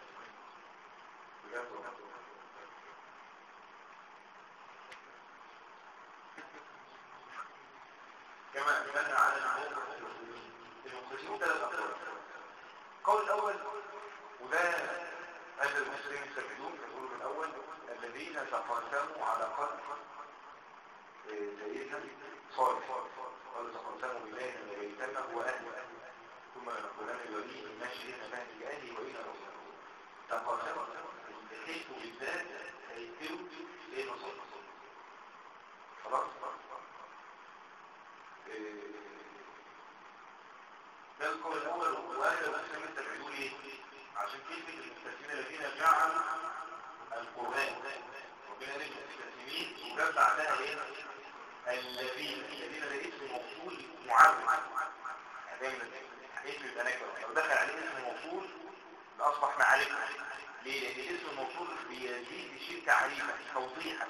بجد كما أثبتنا على العموم المخرجين ثلاث أقوال. القول الأول وده أهل المسلمين يستفيدون يقولوا الأول الذين تقاسموا على قلب سيدنا صالح. قالوا تقاسموا بالله أن بيتنا هو أهل. ثم نقولان الولي ما شئنا نهدي أهلي وإلى رسوله تقاسموا بحيث بالذات هيتلوا إيه مصالح خلاص ده القول الأول وأهل المسلمين يستفيدون إيه؟ عشان كلمة المستثمين الذين جعلوا القرآن ربنا نجد المستثمين وجاب بعدها إيه؟ الذين الذين ده اسم موصول معرف دايما اسم يبقى لو دخل عليه اسم موصول أصبح معرفة. ليه؟ لأن اسم الموصول بيزيد بشيء تعريفا توضيحا.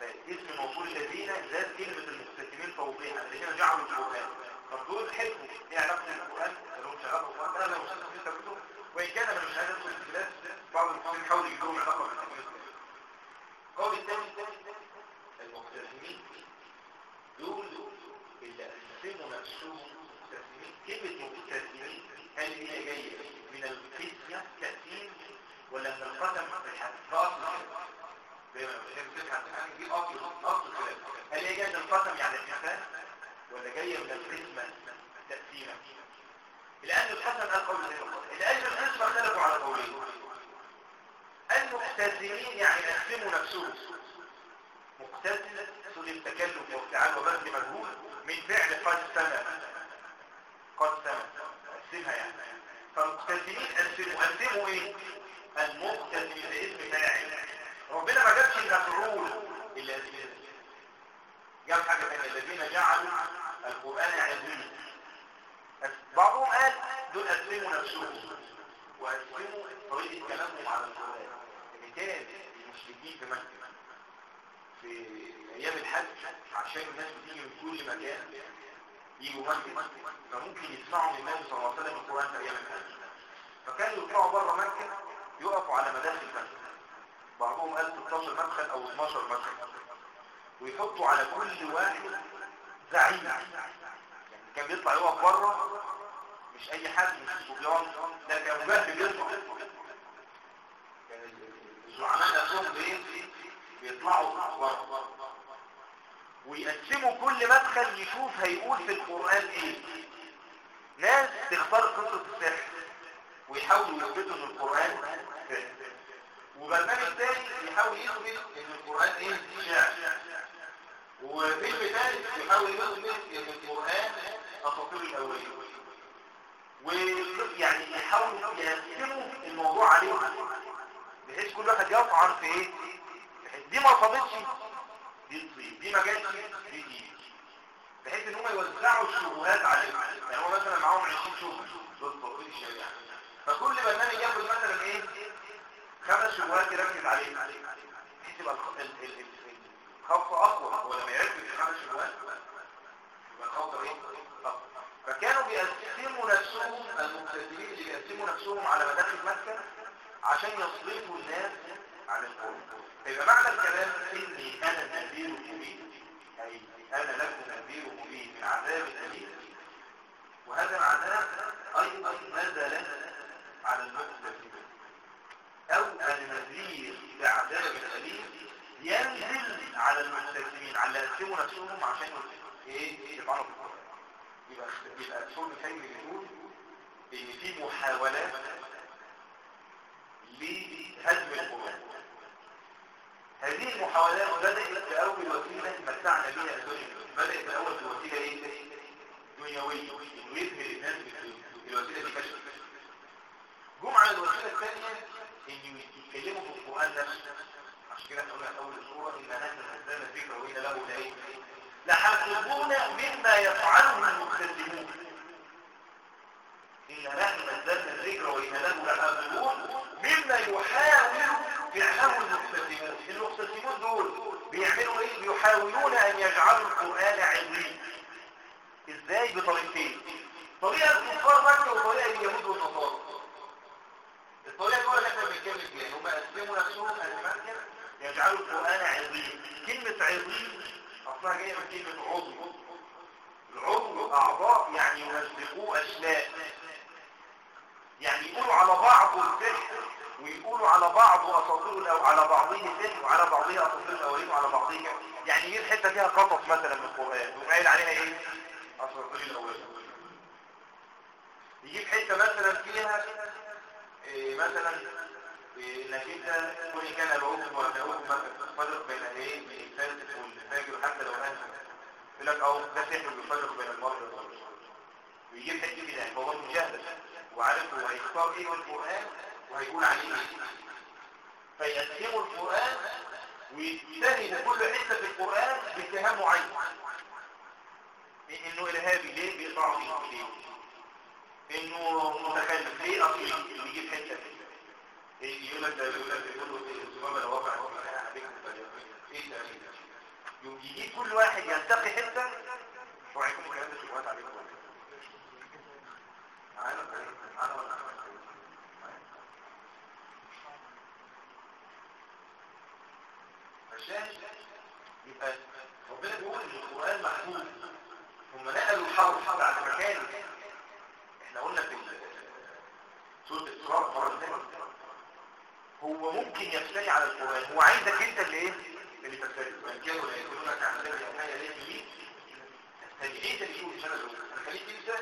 فاسم موصول الذين زاد كلمة المستثمين توضيحا. الذين جعلوا القرآن. طب دول حلفوا إيه علاقة القرآن؟ لهم شغال القرآن. ده لو مستثمين تبدو وإن كان من الشهادات والإنفلات بعض المسلمين حاولوا يجيبوا علاقة بالتكليف قول الثاني المختلفين دول اللي قسموا نفسهم كلمة مختلفين هل هي جاية من القسمة كثير ولا من القسم الحساس زي ما بنتكلم دي أصل أصل الكلام هل هي جاية من القسم يعني الحساس ولا جاية من القسمة تقسيمة لأن الحسن قال قول زي لأن الناس اختلفوا على قولين المختزلين يعني يقسموا نفسهم. مختزل سوري التكلف والتعال وبذل مجهود من فعل قد سنة. قد سنة قسمها يعني. فالمختزلين قسموا قسموا إيه؟ المختزل باسم فاعل. ربنا ما جابش المفعول الا اسمه جاب حاجة ثانية الذين جعلوا القرآن عزيز بعضهم قال دول أسلموا نفسهم. وأسلموا طريقة كلامهم على القرآن. كان المشركين في مكة في أيام الحج عشان الناس بتيجي من كل مكان. يجوا فممكن يسمعوا من النبي صلى الله عليه وسلم القرآن أيام الحج فكانوا يطلعوا بره مكة يقفوا على مداخل مكة بعضهم قال 16 مدخل أو 12 مدخل. ويحطوا على كل واحد زعيم. يعني كان بيطلع يقف بره مش أي حد مش صبيان ده كان مجاهد بيطلع. كان الزعماء نفسهم بيطلعوا بره. ويقسموا كل مدخل يشوف هيقول في القرآن إيه. ناس تختار قصة السحر ويحاولوا يثبتوا إن القرآن سحر. وبرنامج تاني يحاول يثبت إن القرآن إيه؟ شعر. وفيلم ثالث يحاول يثبت إن القرآن أساطير الاولين ويعني يحاولوا يقسموا الموضوع عليهم بحيث كل واحد يطعن في إيه؟ دي ما صابتش دي تصيب دي دي بحيث إن هم يوزعوا الشبهات عليهم يعني هو مثلا معاهم 20 شبهه دول توقيت الشريعه فكل برنامج ياخد مثلا إيه؟ خمس شبهات يركز عليهم بحيث يبقى الخ- ال- ال- ال- الخوف أقوى. هو لما يركز في خمس شبهات يبقى الخوف إيه. فكانوا بيقسموا نفسهم المبتدئين اللي بيقسموا نفسهم على مداخل مكة عشان يصرفوا الناس عن القرآن فيبقى معنى الكلام إني أنا نذير مبين أي أنا لكم نذير مبين من عذاب أليم. وهذا العذاب أيضا نزل على المسلمين أو النذير بعذاب أليم ينزل على المستسلمين على يقسموا نفسهم عشان إيه؟ يطعنوا يبقى يبقى الشغل الخيري بيقول إن في محاولات لهدم القرآن. هذه المحاولات بدأت بأول وسيلة متعنا بها الدنيا بدأت بأول وسيلة إيه؟ دنيوية. يذهل الناس بالدنيا الوسيلة دي كشف جم على الوسيلة الثانية إن يتكلموا في القرآن نفسه. عشان كده قلنا أول الصورة إن نحن نزلنا الذكر وإن له لإيه لحسبون مما يفعله المكذبون. إن نحن نزلنا الذكر وإن له لحافظون مما يحاول فعله المقتسمون المقتسمون دول بيعملوا إيه؟ بيحاولون أن يجعلوا القرآن علمي إزاي؟ بطريقتين. طريقة الكفار مكة وطريقة اليهود والنصارى. الطريقة الأولى اللي إحنا بنتكلم فيها. هم قسموا نفسهم المكة يجعلوا القرآن علمي كلمة علمي أصلها جاية من كلمة عضو. العضو أعضاء يعني يمزقوا أشلاء يعني يقولوا على بعض السحر ويقولوا على بعض أساطير أو على بعضه سحر وعلى بعضه أساطير الأولين وعلى بعضه يعني يجيب حتة فيها قطط مثلا من القرآن؟ وقايل عليها إيه؟ أساطير الأولين يجيب حتة مثلا فيها إيه مثلا إيه إنك أنت كل كان ابوكم وابناؤكم تفرق بين الايه الفاسق والفاجر حتى لو انت يقول لك أهو ده سحر بيفرق بين المرء والرجل ويجيب حتة كده هو مجهز وعارف هو هيختار إيه من القرآن؟ وهيقول عليه فيقسموا القرآن ويجتهد كل حتة في القرآن باتهام معين. إنه ارهابي ليه؟ بيقطع فيه. ليه إنه متخلف ليه؟ أصيل. يجيب حتة. إيه يقول لك ده يقول لك يقول له الزمام يوم يجيب كل واحد ينتقي حتة وهيكون الكلام ده شبهات عليكم معانا معانا ولا عشان يبقى ربنا بيقول إن القرآن محفوظ. هم نقلوا الحرف بعد مكانه إحنا قلنا في الإسراء مرة ثانية هو ممكن يفتري على القرآن. هو عايزك أنت اللي إيه؟ اللي تفتري وإن كانوا لا يقولونك عن ذلك الحياة ليه تفتري أنت اللي أنا اللي أقول خليك أنت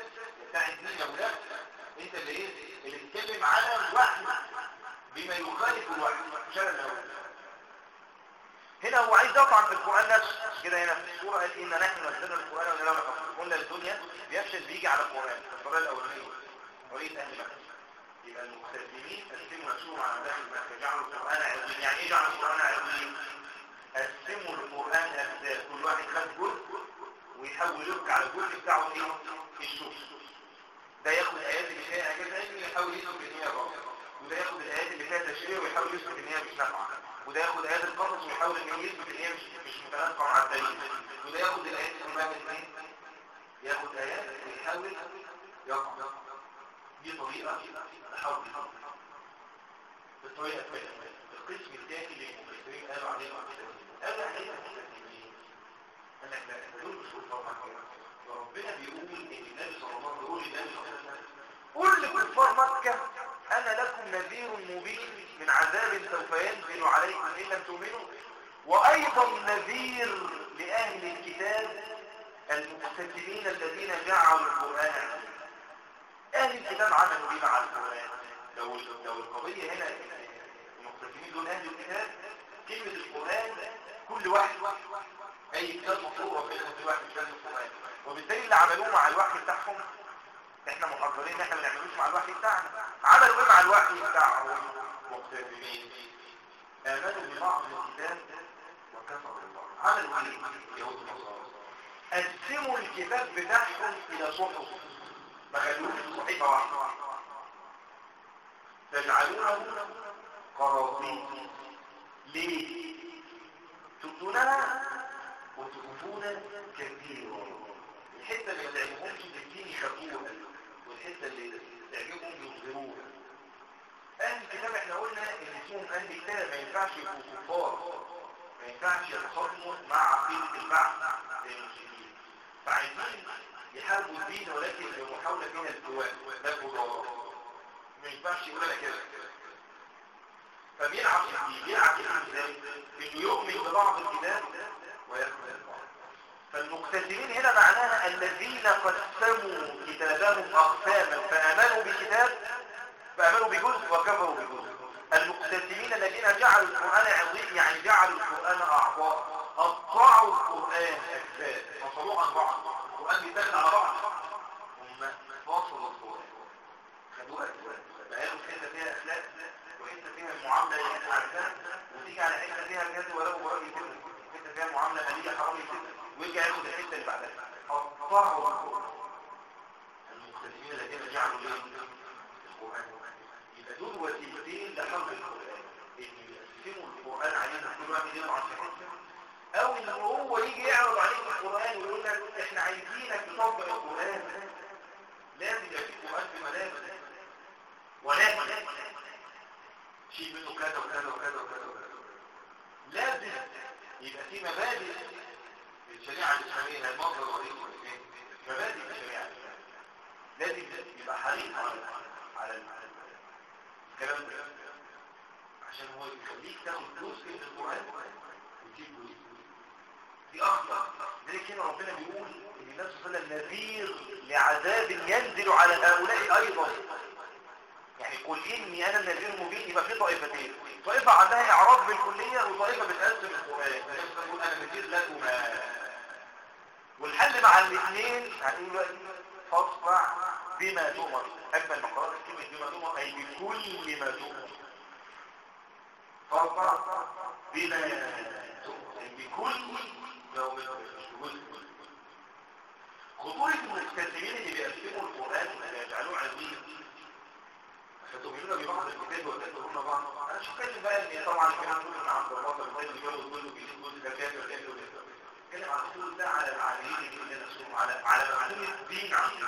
بتاع الدين يا ولاد أنت اللي إيه؟ اللي تتكلم على الوحي بما يخالف الوحي اللي أقول هنا هو عايز يطعن في القرآن نفسه. كده هنا في السورة قال إن نحن نزلنا القرآن وإن لا نحفظ قلنا الدنيا بيفشل بيجي على القرآن. الطريقة الأولانية طريقة أهل مكة يبقى المستسلمين قسموا نفسهم على داخل مكة جعلوا القرآن علمين يعني إيه جعلوا القرآن علمين؟ قسموا القرآن أجزاء كل واحد خد جزء ويحاول يرجع على الجزء بتاعه إيه؟ الشوف ده ياخد الآيات اللي فيها علمي ويحاول يثبت إن هي غلط وده ياخد الآيات اللي فيها تشريع ويحاول يثبت إن هي مش نافعة. وده ياخد آيات القصص ويحاول هي يثبت إن هي مش متناسقة مع الدليل وده ياخد الآيات فيها الاثنين ياخد آيات ويحاول يقع دي طريقة تحاول بالطريقة الثانية القسم الثاني اللي المفسرين قالوا عليه قالوا عليه قال لك لا دول مش مكة وربنا بيقول إن النبي صلى الله عليه وسلم يقول للنبي صلى الله عليه وسلم قل لكفار مكة أنا لكم نذير مبين من عذاب سوف ينزل عليكم إن لم تؤمنوا. وأيضا نذير لأهل الكتاب المستكبرين الذين جعلوا القرآن. أهل الكتاب عملوا إيه مع القرآن. لو لو القضية هنا المقتسمين دول أهل الكتاب كلمة القرآن كل واحد أي كتاب مفروض ربنا كل واحد كتاب القرآن. وبالتالي اللي عملوه مع الوحي بتاعهم إحنا محذرين إحنا ما نعملوش مع الوحي بتاعنا. عملوا إيه مع الوحي بتاعهم مقتدرين آمنوا ببعض الكتاب وكفروا ببعض عملوا إيه يهود النصارى قسموا الكتاب بتاعهم إلى صحف ما خلوش صحيفه واحدة. تجعلونه قراطيس ليه؟ تبدونها وتكفون كثيرا. الحتة اللي ما تعجبهمش تديني خطوه والحتة اللي تعجبهم يظهروها أهل الكتاب إحنا قلنا إن اسمهم أهل الكتاب ما ينفعش يبقوا كفار ما ينفعش يتصادموا مع عقيدة البعث للمسلمين فعايزين يحاربوا الدين ولكن بمحاوله فيها التواء ده الضرر ما ينفعش يقول لك كده. فبيلعب في الدين بيلعب في الدين إزاي؟ انه يؤمن ببعض الكتاب ويكفر البعض فالمقتسمين هنا معناها الذين قسموا كتابهم أقساما فآمنوا بكتاب فآمنوا بجزء وكفروا بجزء. المقتسمين الذين جعلوا القرآن عظيم يعني جعلوا القرآن اعضاء قطعوا القرآن أجزاء. فصلوه عن بعض القرآن بيدخل على بعض. هم فاصلوا القرآن. خدوها اجزاء بقالوا حتة فيها أخلاق وحته فيها معاملة عزاء وتيجي على حتة فيها كذا ولو براء يتم. حتة فيها معاملة مالية حرام يتم. ويرجع ياخد الحتة اللي بعدها. قطعوا المقتسمين الذين جعلوا القرآن. يبقى دول وسيلتين لحفظ القرآن. إن يقسموا القرآن علينا كل واحد يضع في حتة أو إن هو يجي يعرض عليك القرآن ويقول لك إحنا عايزينك تطبق القرآن. لازم يبقى في قرآن في ملابس ولكن شيء منه كذا وكذا وكذا وكذا وكذا. لازم يبقى في مبادئ. في الشريعه الاسلاميه المنظر الرئيسي مبادئ الاسلاميه لازم يبقى حريص على على الكلام ده. عشان هو يخليك تاخد جزء من القرآن وتجيب جزء دي أخطر. لذلك هنا ربنا بيقول إن النبي صلى نذير لعذاب ينزل على هؤلاء أيضا؟ يعني إني أنا النذير المبين يبقى في طائفتين طائفة عندها اعراض بالكلية وطائفة بتقسم القرآن. تقول أنا نذير لكما والحل مع الاثنين هنقول فاصفع بما تؤمر. اجمل مقالات كلمة بما تؤمر أي بكل ما تؤمر. فاصفع بما تؤمر أي بكل ما تؤمر. خطورة المستسلمين اللي بيقسموا القرآن ويجعلوه عظيم فتؤمنون ببعض الكتاب وتكفرون بعض. أنا مش هتكلم بقى إن طبعا الكلام كله عن الله الغيب الجو كله بيجيب جزء ده كافر كافر كافر اتكلم عن ده على العالمين اللي نفسهم على على معلومه الدين عظيم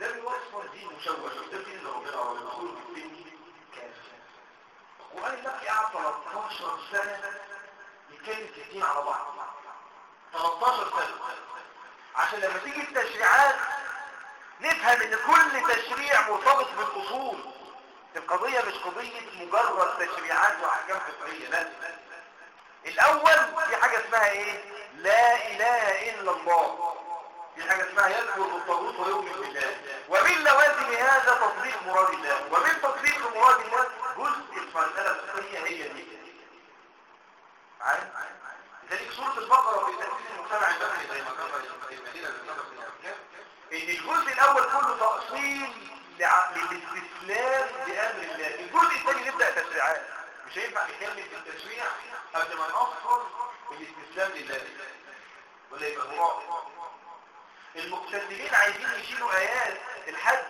ده بيوصف الدين مشوش. وده دين ربنا والرسول بالدين كافر القران النبي قعد 13 سنة يتكلم في الدين على بعض. 13 سنة. عشان لما تيجي التشريعات نفهم إن كل تشريع مرتبط بالأصول. القضية مش قضية مجرد تشريعات وأحكام فقهية لا. الأول في حاجة اسمها إيه؟ لا إله إلا الله. في حاجة اسمها يذكر بالطاغوت ويؤمن بالله. ومن لوازم هذا تطبيق مراد الله. ومن تطبيق مراد الله جزء المسألة الفقهية هي دي. لذلك سورة البقرة في تأسيس المجتمع البشري زي ما كان المدينة إن الجزء الأول كله تأصيل للاستسلام بامر الله. الجزء الثاني نبدأ تشريعات. مش هينفع نكمل في التشريع قبل ما نوصل الاستسلام لله. ولا يبقى هو المقتدمين عايزين يشيلوا آيات الحج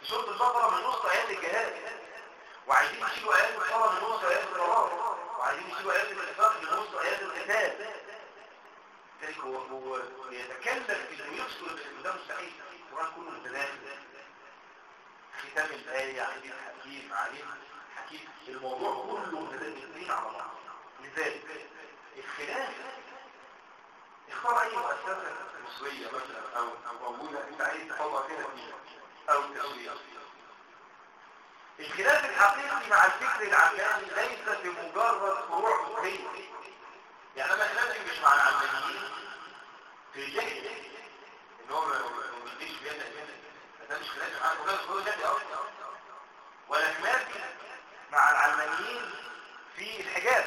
في سورة البقرة من وسط آيات الجهاد. وعايزين يشيلوا آيات الصلاة من وسط آيات الصلاة وعايزين يشيلوا آيات الانفاق من وسط آيات القتال ذلك هو يتكلف إنه يذكر ده مستحيل القران كله متداخل ختام الآية عليم حكيم عليم حكيم. الموضوع كله متداخلين على بعض لذلك الخلاف اختار أي مؤسسة مصرية مثلا أو أو موجودة أنت عايز تطلع فيها فيها أو تسوية. الخلاف الحقيقي مع الفكر العلماني ليس في مجرد فروع فقهيه يعني أنا خلافي مش مع العلمانيين في الجهل. إن هو ما بيديش بيانا ده مش خلافي معاه. ولا هو أصلا ولا خلافي مع العلمانيين في الحجاب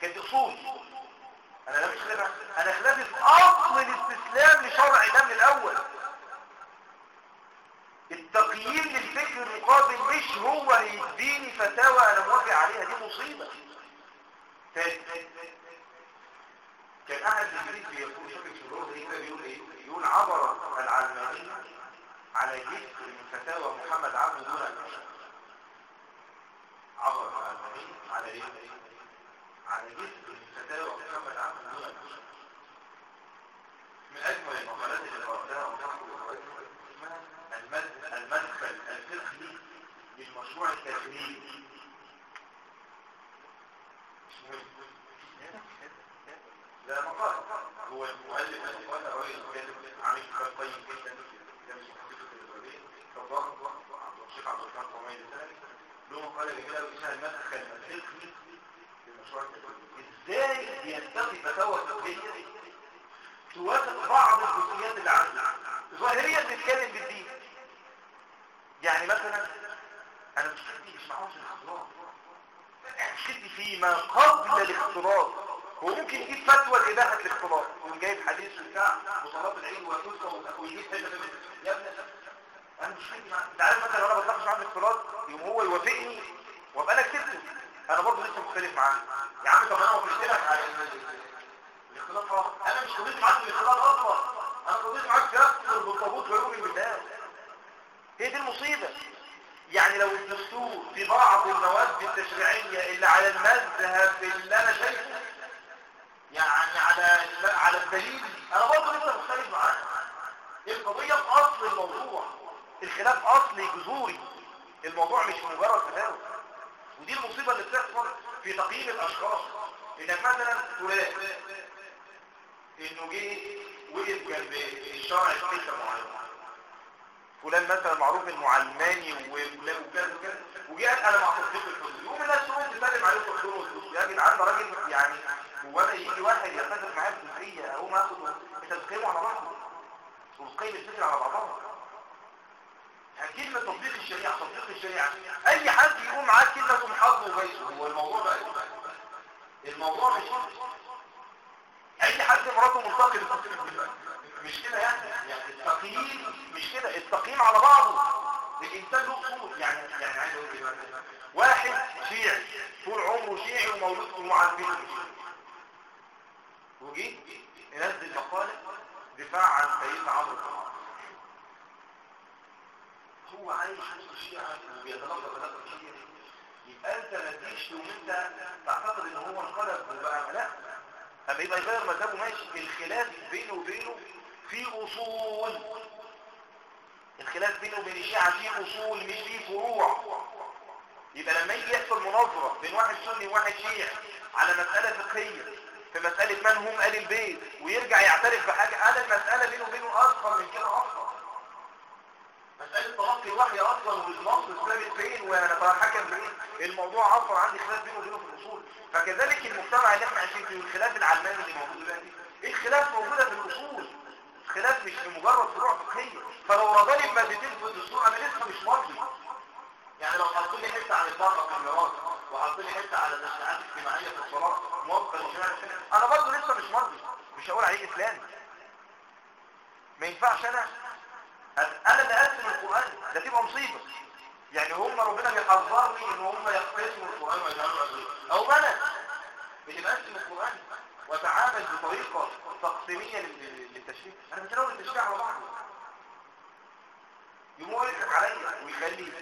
كانت أصول. أنا لا مش خلافي أنا خلافي في أصل الاستسلام لشرع الله من الأول. تقييم للفكر المقابل مش هو اللي يديني فتاوى أنا موافق عليها. دي مصيبة. كان أحد الجريد بيقول شوف الشروط دي كده بيقول إيه؟ يقول عبر العلمانية على جسر من فتاوى محمد عبد دون عبر العلمانية على إيه؟ على جسر من فتاوى محمد عبد دون من أجمل المقالات اللي قرأتها وتحصل اسمها المد- المدخل الفقهي للمشروع التجريبي ده مقال هو المؤلف المقال الراجل كاتب عامل كتاب طيب جدا كتاب اسمه حقيقة الإسرائيلية فضاء عبد الشيخ عبد الرحمن قومي الثاني له جميلة أوي اسمها المدخل الفقهي للمشروع إزاي بينتقي فتاوى فقهية توافق بعض الجزئيات اللي عندنا ظاهريا بتتكلم بالدين يعني مثلا أنا مش كده مش معاهم في مشكلتي فيما قبل الاختلاط. هو ممكن يجيب فتوى لإباحة الاختلاط. ويقوم جايب حديث بتاع وصلاه العيد وتذكر ويجيب حتة يا ابني أنا مش معاك أنت عارف مثلا لو بتناقش معاه في الاختلاط يقوم هو يوافقني وأبقى أنا كسبته أنا برضه لسه مختلف معاه. يا عم طب أنا قلت لك. على الاختلاط أه. أنا مش قضيت معاك الاختلاط أصلا. أنا قضيت معاك كسر بالطابوت ويؤمن بالله هي دي المصيبة. يعني لو الدستور في بعض المواد التشريعية اللي على المذهب اللي أنا شايفه يعني على على الدليل أنا برضه لسه مختلف معاك. القضية في أصل الموضوع الخلاف أصلي جذوري. الموضوع مش مجرد تفاوت. ودي المصيبة اللي بتحصل في تقييم الأشخاص. انك مثلا فلان إنه جه وقف جنب الشرع في معينة. فلان مثلا معروف انه علماني وفلان وكذا وكذا وجه أنا مع تطبيق الحدود يقوم الناس تقوم تسلم عليه وتحضره وتدوس يا جدعان ده راجل يعني هو أنا يجي واحد يتفق معايا في الجزئيه أقوم آخد انت بتتكلموا على بعض وتقيم الفكرة على بعضها. كلمه تطبيق الشريعة تطبيق الشريعة. أي حد يقوم معاه تقوم حاضنه وبيسه هو الموضوع بقى الموضوع مش أي حد مراته منتقد مش كده يعني؟ يعني التقييم مش كده؟ التقييم على بعضه. الإنسان له اصول يعني يعني عايز أقول إيه واحد شيعي طول عمره شيعي ومولود في معلمين وجي ينزل مقالة دفاع عن سيدنا عمرو بن العاص. هو عايش وسط الشيعة وبيتلقى تلقى الشيعة. يبقى أنت ما تجيش تقوم أنت تعتقد إن هو انقلب وبقى لا. أما يبقى يغير مذهبه ماشي. الخلاف بينه وبينه في أصول. الخلاف بينه وبين الشيعة فيه أصول مش فيه فروع. يبقى لما يجي يحصل مناظرة بين واحد سني وواحد شيعي على مسألة فقهية في مسألة من هم آل البيت ويرجع يعترف بحاجة أنا المسألة بينه وبينه أصغر من كده أصلا مسألة تلقي الوحي أصلا والنص الثابت فين؟ ونتحكم بإيه الموضوع أصلا عندي خلاف بينه وبينه في الأصول. فكذلك المجتمع اللي إحنا عايشين فيه الخلاف العلماني اللي موجود دلوقتي الخلاف موجودة في الأصول؟ خلاف مش في مجرد فروع فقهية. فلو رضاني بمادتين في الدستور أنا لسه مش مرضي يعني لو حط لي حتة عن الطاقه في الميراث وحط لي حتة على التشريعات الاجتماعية في الصلاة موافقه الاسلاميه أنا برضه لسه مش مرضي مش هقول عليه اسلامي ما ينفعش أنا أنا اللي اقسم القرآن. ده تبقى مصيبة. يعني هم ربنا بيحذرني إن هم يقسموا القرآن ويجعلوا أو أنا اللي بقسم القرآن واتعامل بطريقة تقسيمية للتشريع أنا بتناول التشريع على بعضه يقوم هو يضحك عليا ويخلي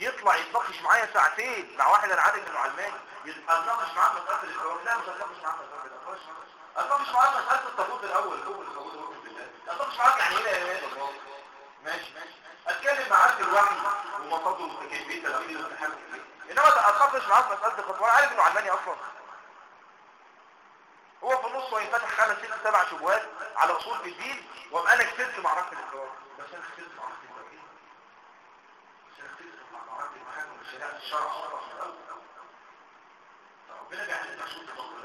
يطلع يتناقش معايا ساعتين مع واحد أنا عارف إنه علماني اتناقش معاه في مساله الاخراج لا مش هتناقش معاه في مساله اتناقش معاه في مساله الطابوت الأول الكفر الطابوت الأول بالله اتناقش معاك يعني إيه الا الله ماشي ماشي اتكلم معاك في الوحي ومصادره كيفيه تلقيه فيه انما اتناقش معاه في مساله الخطوه أنا عارف انه علماني أصلا. هو في النص وينفتح خمس ست سبع شبهات على أصول في الدين وأبقى أنا كسبت معركه الاخراج بس أنا خسرت معركه التوحيد. بس أنا مع معركه المحاكم والشريعه الشرع أصلا في الأول ربنا بيعلمنا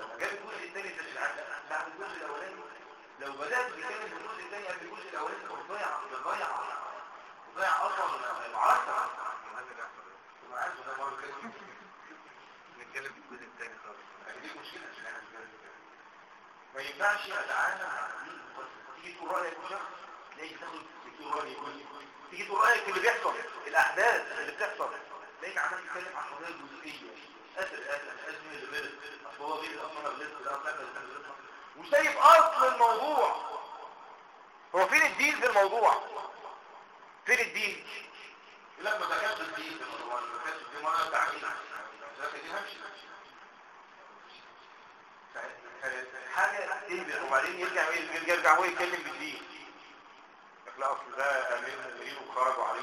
لما جاب الجزء الثاني ده العدل بعد الجزء الأولاني لو بدأت تتكلم في الجزء الثاني قبل الجزء الأولاني كنت بتضيع بتضيع بتضيع أصلا المعركه نتكلم في الجزء الثاني خالص. دي مشكلة في. ما ينفعش اتعامل مع تيجي تقول رأيك وشخص تلاقي تاخد تقول رأيك تيجي تقول رأيك اللي بيحصل الأحداث اللي بتحصل. تلاقيك عمال تتكلم عن قضايا جزئية؟ اسر اسر اسر اللي غلط أصل هو غلط أصلا غلط ده أصلا وسايب أصل الموضوع. هو فين الدين في الموضوع؟ فين الدين؟ يقول لك ما دخلش الدين في الموضوع ما دخلش الدين. وأنا تعليم لكن دي همشي حاجة تنزل وبعدين يرجع يرجع هو يتكلم بالدين. لا اصل ده امير المؤمنين وخرجوا عليه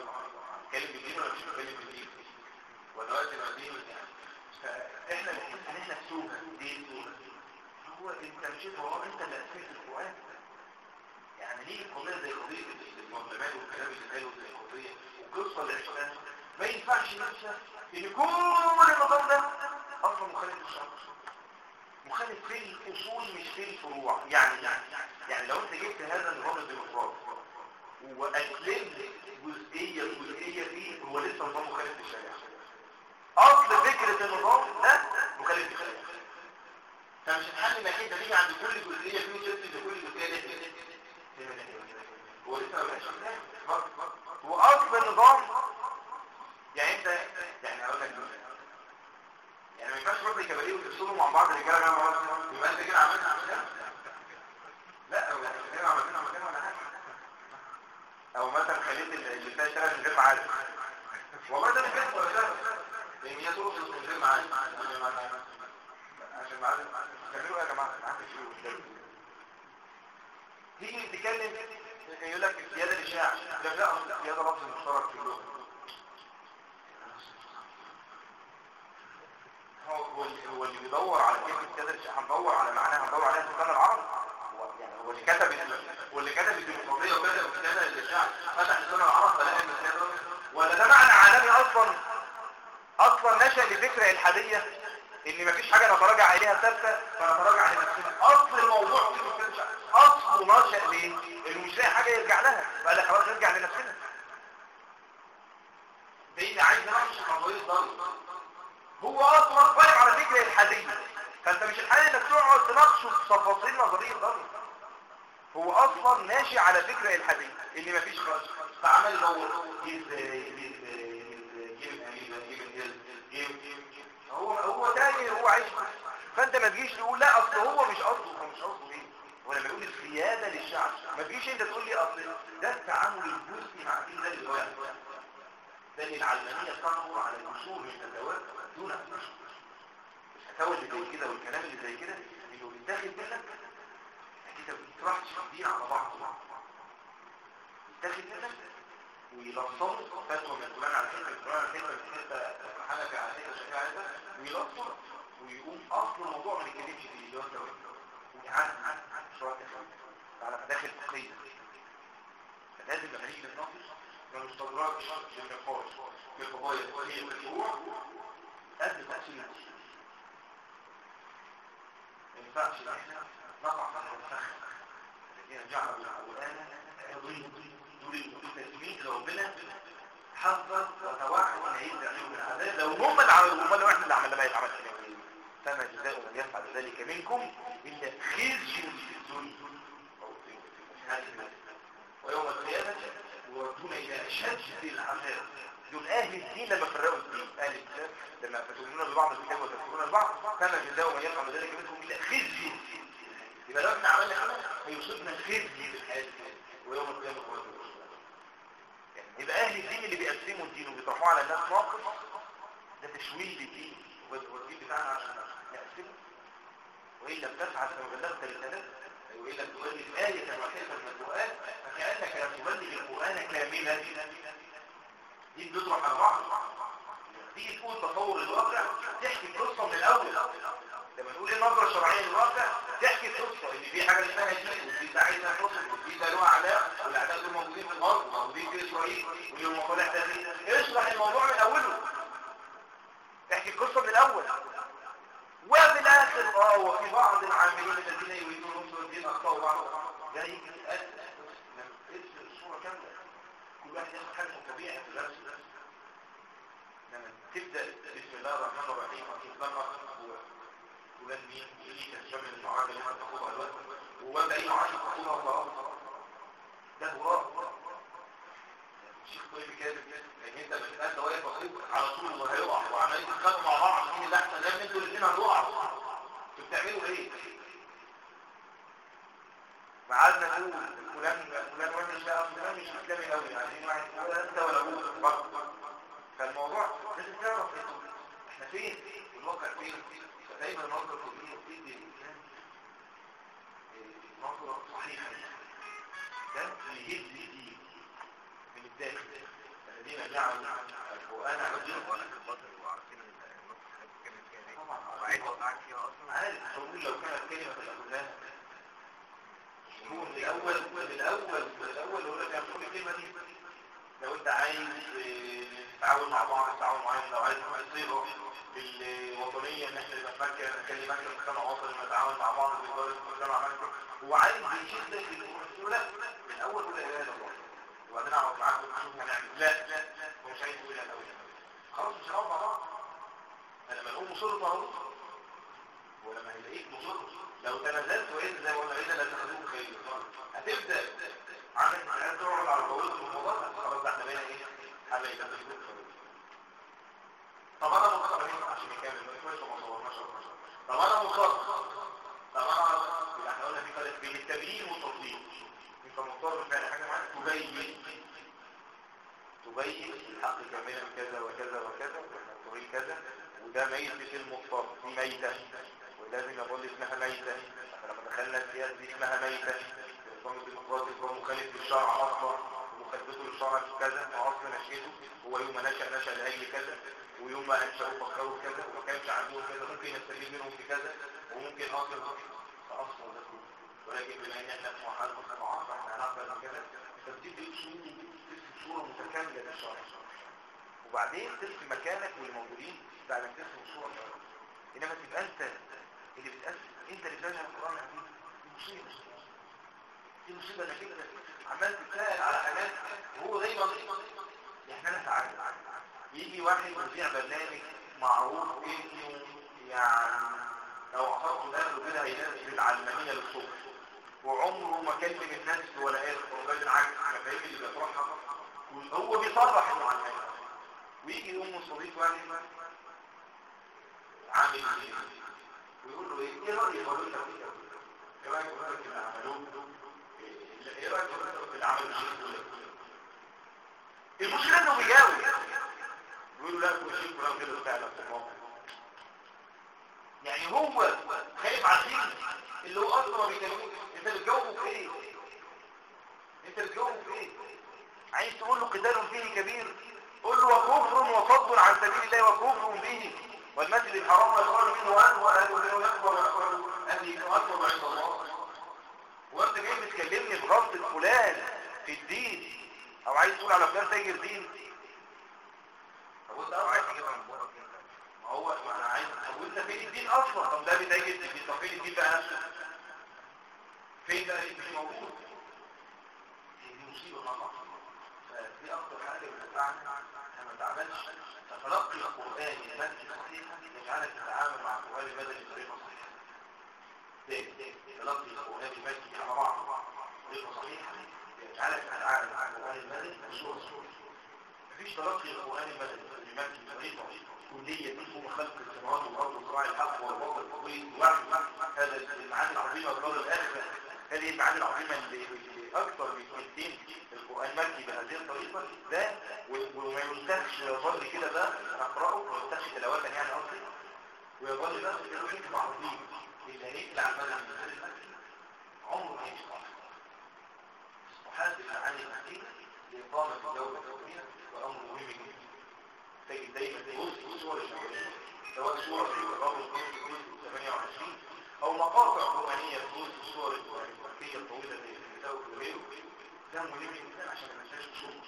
يتكلم بالدين ولا مش بيتكلم بالدين؟ ودلوقتي الدين إحنا بنحس إن إحنا سوء دين سوء هو أنت مشيت وراه أنت اللي اسست القرآن. يعني ليه القضية زي قضيه المظلمات والكلام اللي قاله زي قضيه وقصة العشقان ما ينفعش نفسك إن كل النظام ده أصلا مخالف للشرع. مخالف في الأصول مش في الفروع. يعني يعني يعني لو انت جبت هذا النظام الديمقراطي واكلمت جزئية جزئية فيه هو لسه نظام مخالف للشريعه أصل فكرة النظام ده مخالف للشريعه فمش الحل انك انت تيجي عند كل جزئية فيه وتبني لكل جزئية هو لسه ما بقاش وأصل النظام يعني انت يعني أقول لك يعني ما ينفعش تروح لكباريه وتفصلوا مع بعض الرجاله مع بعض يبقى أنت كده عملت عملتها لا هو كده عملتها عملتها ولا حاجة. أو مثلا خليت اللي فيها شغل من غير معاد والله ده مش كده ولا لا لأن هي ترقص من غير معاد عشان معاد تعملوا إيه يا جماعة ما عندك شيء تيجي تتكلم يقول لك السياده الاشاعه لا لا السياده لفظ مشترك في اللغة هو هو اللي بيدور على كلمه الاشاعه هندور على معناها هندور عليها في العرب. يعني هو اللي كتب واللي كتب الديمقراطيه وكتب السياده الاشاعه فتح لسان العرب ان السياده ولا ده معنى عالمي أصلا أصلا نشأ لفكره الحاديه إن مفيش حاجة نتراجع اليها ثابته فنتراجع لنفسنا أصل الموضوع اصله نشأ ليه؟ انه مش لاقي حاجة يرجع لها. فقال خلاص نرجع لنفسنا. بين عايز نمشي قضية ضرب. هو أصلا قائم على فكره الحاديه فأنت مش الحل إنك تقعد تناقشه في تفاصيل نظرية ضرب هو أصلا ماشي على فكره الحاديه ان مفيش خالص. فعمل لو هو هو تاني هو عايش. فأنت ما تجيش تقول لا أصل هو مش قصده هو مش قصده إيه؟ ولما يقول السياده للشعب. ما تجيش أنت تقول لي أصل ده التعامل الجزئي مع دين ده اللي لأن العلمانية تنظر على الأصول من الادوات دون الفتاوى اللي زي كده والكلام اللي زي كده انه بيتاخد منك أنت بتروح تشديه على بعض. يتاخد منك ويلصم فتوى من فلان على حتة فلان على حتة حتة حنفي على حتة شافعي على حتة ويلصم ويقوم أصل الموضوع ما يتكلمش فيه. اللي هو أنت ويعاد عاد عاد شوية على مداخل فقهيه فلازم لما نيجي ما نستدركش للنقاش في القضايا الفقهيه والفروع قد الاصول ما ينفعش ان إحنا نقع تحت الفخ الذين جعلوا القران عظيم يريد تسميه ربنا حذر وتوعد ان هيبدا عليهم العذاب لو هم اللي عملوا هم لو إحنا اللي عملنا ما يتعمل كده فما جزاء من يفعل ذلك منكم إلا خزي في الدنيا. ويوم القيامة يردون إلى أشد العذاب. دول أهل الدين لما فرقوا الدين أهل الكتاب لما فتؤمنون ببعض الكتاب وتكفرون البعض فما جزاء من يفعل ذلك منكم إلا خزي. يبقى لو إحنا عملنا كده هيصيبنا الخزي في الحياة ويوم القيامة هو يبقى أهل الدين اللي بيقسموا الدين وبيطرحوه على الناس ناقص ده تشويه للدين. والدين بتاعنا عشان نقسمه. وإن لم تفعل فما بلغت رسالته وإن لم تبلغ آية واحدة من القرآن فكأنك لم تبلغ القرآن كاملا. دي بتطرح على بعض. تيجي تقول تصور الواقع تحكي القصة من الأول. لما نقول إيه النظرة الشرعية للواقع تحكي القصة إن في حاجة اسمها دين وفي داعية قصة وفي ده له أعداء والأعداء دول موجودين في الأرض وموجودين في إسرائيل ولهم مصالح داخلية اشرح الموضوع من أوله. تحكي القصة من الأول. وفي الآخر آه وفي بعض العاملين الذين يريدون نصر الدين أخطأوا بعض ده يجي الصورة كاملة كل واحد ياخد حاجة طبيعي في الأرض لما تبدأ بسم الله الرحمن الرحيم وتطلق فلان مين يجي ترجمة المعارضة اللي انت تاخدها الوقت ووضع اي معارضة تاخدها خلاص ده هراء الشيخ طيب كده ان انت مش انت واقف أخوك على طول وهيقع وعمالين تتخانقوا مع بعض مين اللي احسن لأن أنتوا الاثنين هتقعوا أنتوا بتعملوا إيه؟ قعدنا نقول فلان فلان وحش لا فلان مش اسلامي قوي يعني واحد ولا أنت ولا برضه فالموضوع لازم تعرف أنتوا إحنا فين؟ الواقع فين؟ فدايما نظرة الدين بتدي الانسان نظرة صحيحة ده اللي يهز الدين من الداخل. الذين جعلوا القرآن عجيب ولا في الباطل وعارفين النص فيها إيه طبعا وعايز اوقعك فيها أصلا عارف لو كانت كلمة الأولاد من الأول من الأول من الأول هو لك يقول الكلمة دي. لو أنت عايز آه، تتعاون مع بعض تتعاون معاهم لو عايز تصيغه بالوطنية إن إحنا نبقى نخلي مكة مجتمع وطني نتعاون مع بعض في إدارة مجتمع مكة هو عايز يشدك الأمور لا من الأول ولا إلا الله وبعدين أعرف معاكم نشوف هنعمل لا لا هو مش عايز يقول الأول. خلاص مش هنقعد مع بعض. لما نقوم مصر طهور ولما يلاقيك مصر لو تنازلت وإذا زي ولا إذا لا تخذوه خير هتبدأ عامل عايز تقعد على البوابة الموضوع خلاص إحنا بقينا إيه؟ يبقى في الخير طب أنا مصر هنا عشان نكمل. ما يكونش ما صورناش طب أنا مصر طب أنا يبقى إحنا قلنا في فرق بين التبيين والتطبيق. أنت مضطر فعلا حاجة معاك؟ تبين. تبين الحق كاملا كذا وكذا وكذا وإحنا بنقول كذا وده ميت المضطر دي ميتة. ولازم يقول اسمها ميتة. إحنا لما دخلنا السياسة دي اسمها ميتة. النظام الديمقراطي هو مخالف للشرع أصلا ومخالفته للشرع كذا. واصل نشأته هو يوم ما نشأ نشأ لأجل كذا. ويوم ما انشأوا فكروا كذا. وما كانش عندهم كذا. ممكن يستفيد منهم في كذا. وممكن اصل فاصل ده كله. ولكن بما إن إحنا في مرحله مجتمعات فاحنا هنقبل كده. ترسم صورة متكاملة للشرع وبعدين ترسم مكانك والموجودين بعد ما ترسم الشرعيه إنما تبقى أنت اللي بتأسس انت اللي بتنهى القرآن دي مصيبة. دي مصيبة انك انت عمال تتساءل على حاجات وهو دايما إحنا نتعلم يجي واحد يذيع برنامج معروف انه يعني لو عصرته الاهل كده هينزل العلمانيه للصبح. وعمره ما كلم الناس ولا قال وبعدين عكس المفاهيم اللي بيطرحها هو بيصرح انه علماني ويجي يقوم صديق واحد عامل إيه؟ ويقول له إيه إيه رايك في كده إيه رايك في اللي إيه رايك في اللي عمل الشيخ المشكلة انه بيجاوب يقول له لا كل شيء كلام كده فعلا في الموقف يعني هو خايف على الدين اللي هو أصلا ما بيكلموش انت بتجاوبه في إيه انت بتجاوبه في إيه عايز تقول له قتال فيه كبير قول له وكفر وصد عن سبيل الله وكفر به والمسجد الحرام يقال منه وأن وأن وأن أكبر أهل أكبر عند الله. وأنت جاي بتكلمني بغلطة فلان في الدين أو عايز تقول على فلان تاجر دين. طب وأنت عايز تجيبها من ما هو ما أنا عايز طب وأنت فين الدين أصلا؟ طب ده بتاجر دين طب فين الدين بقى؟ نفسه فين الدين مش موجود. دي مصيبة طبعا. فدي أكتر حاجة بتدفعنا إحنا ما نتعاملش تلقي القرآن لنفسك صحيحة يجعلك تتعامل مع القرآن المدني بطريقة صحيحة. تلقي القرآن المكي على بعض. بطريقة صحيحة. يجعلك تتعامل مع القرآن المدني بصورة صحيحة. مفيش تلقي القرآن المدني المكي بطريقة صحيحة كلية منهم خلق السماوات والأرض وصراع الحق والبطل الطويل واحد هذا المعاني العظيمة والقدر الآخرة هذه المعاني العظيمة اللي أكثر من 200 المكي بهذه الطريقة. ده وما ينتخش يظل كده ده أنا أقرأه وما ينتخش تلاواتا يعني قصدي. ويظل ده الحكم عظيم اللي هيقلع منع من غير المكي عمره ما يشتغل محاسبة عن المكي لإقامة الدولة الدولية وأمر مهم جدا. تجد دايما بص صور الشعورية سواء صورة في الرابط 28 أو مقاطع رومانية بصور الصور التركية الطويلة في الكتاب وغيره ده مهم جدا عشان ما ننساش اصول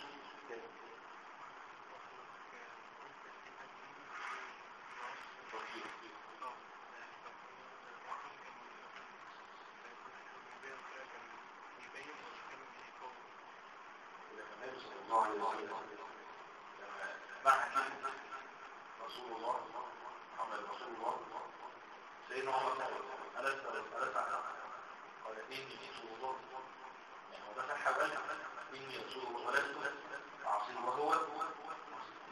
رسول الله محمد رسول الله سيدنا عمر قال ألست ألست قال إني رسول الله يعني وده صح بقى إني رسول الله ولست عصير وهو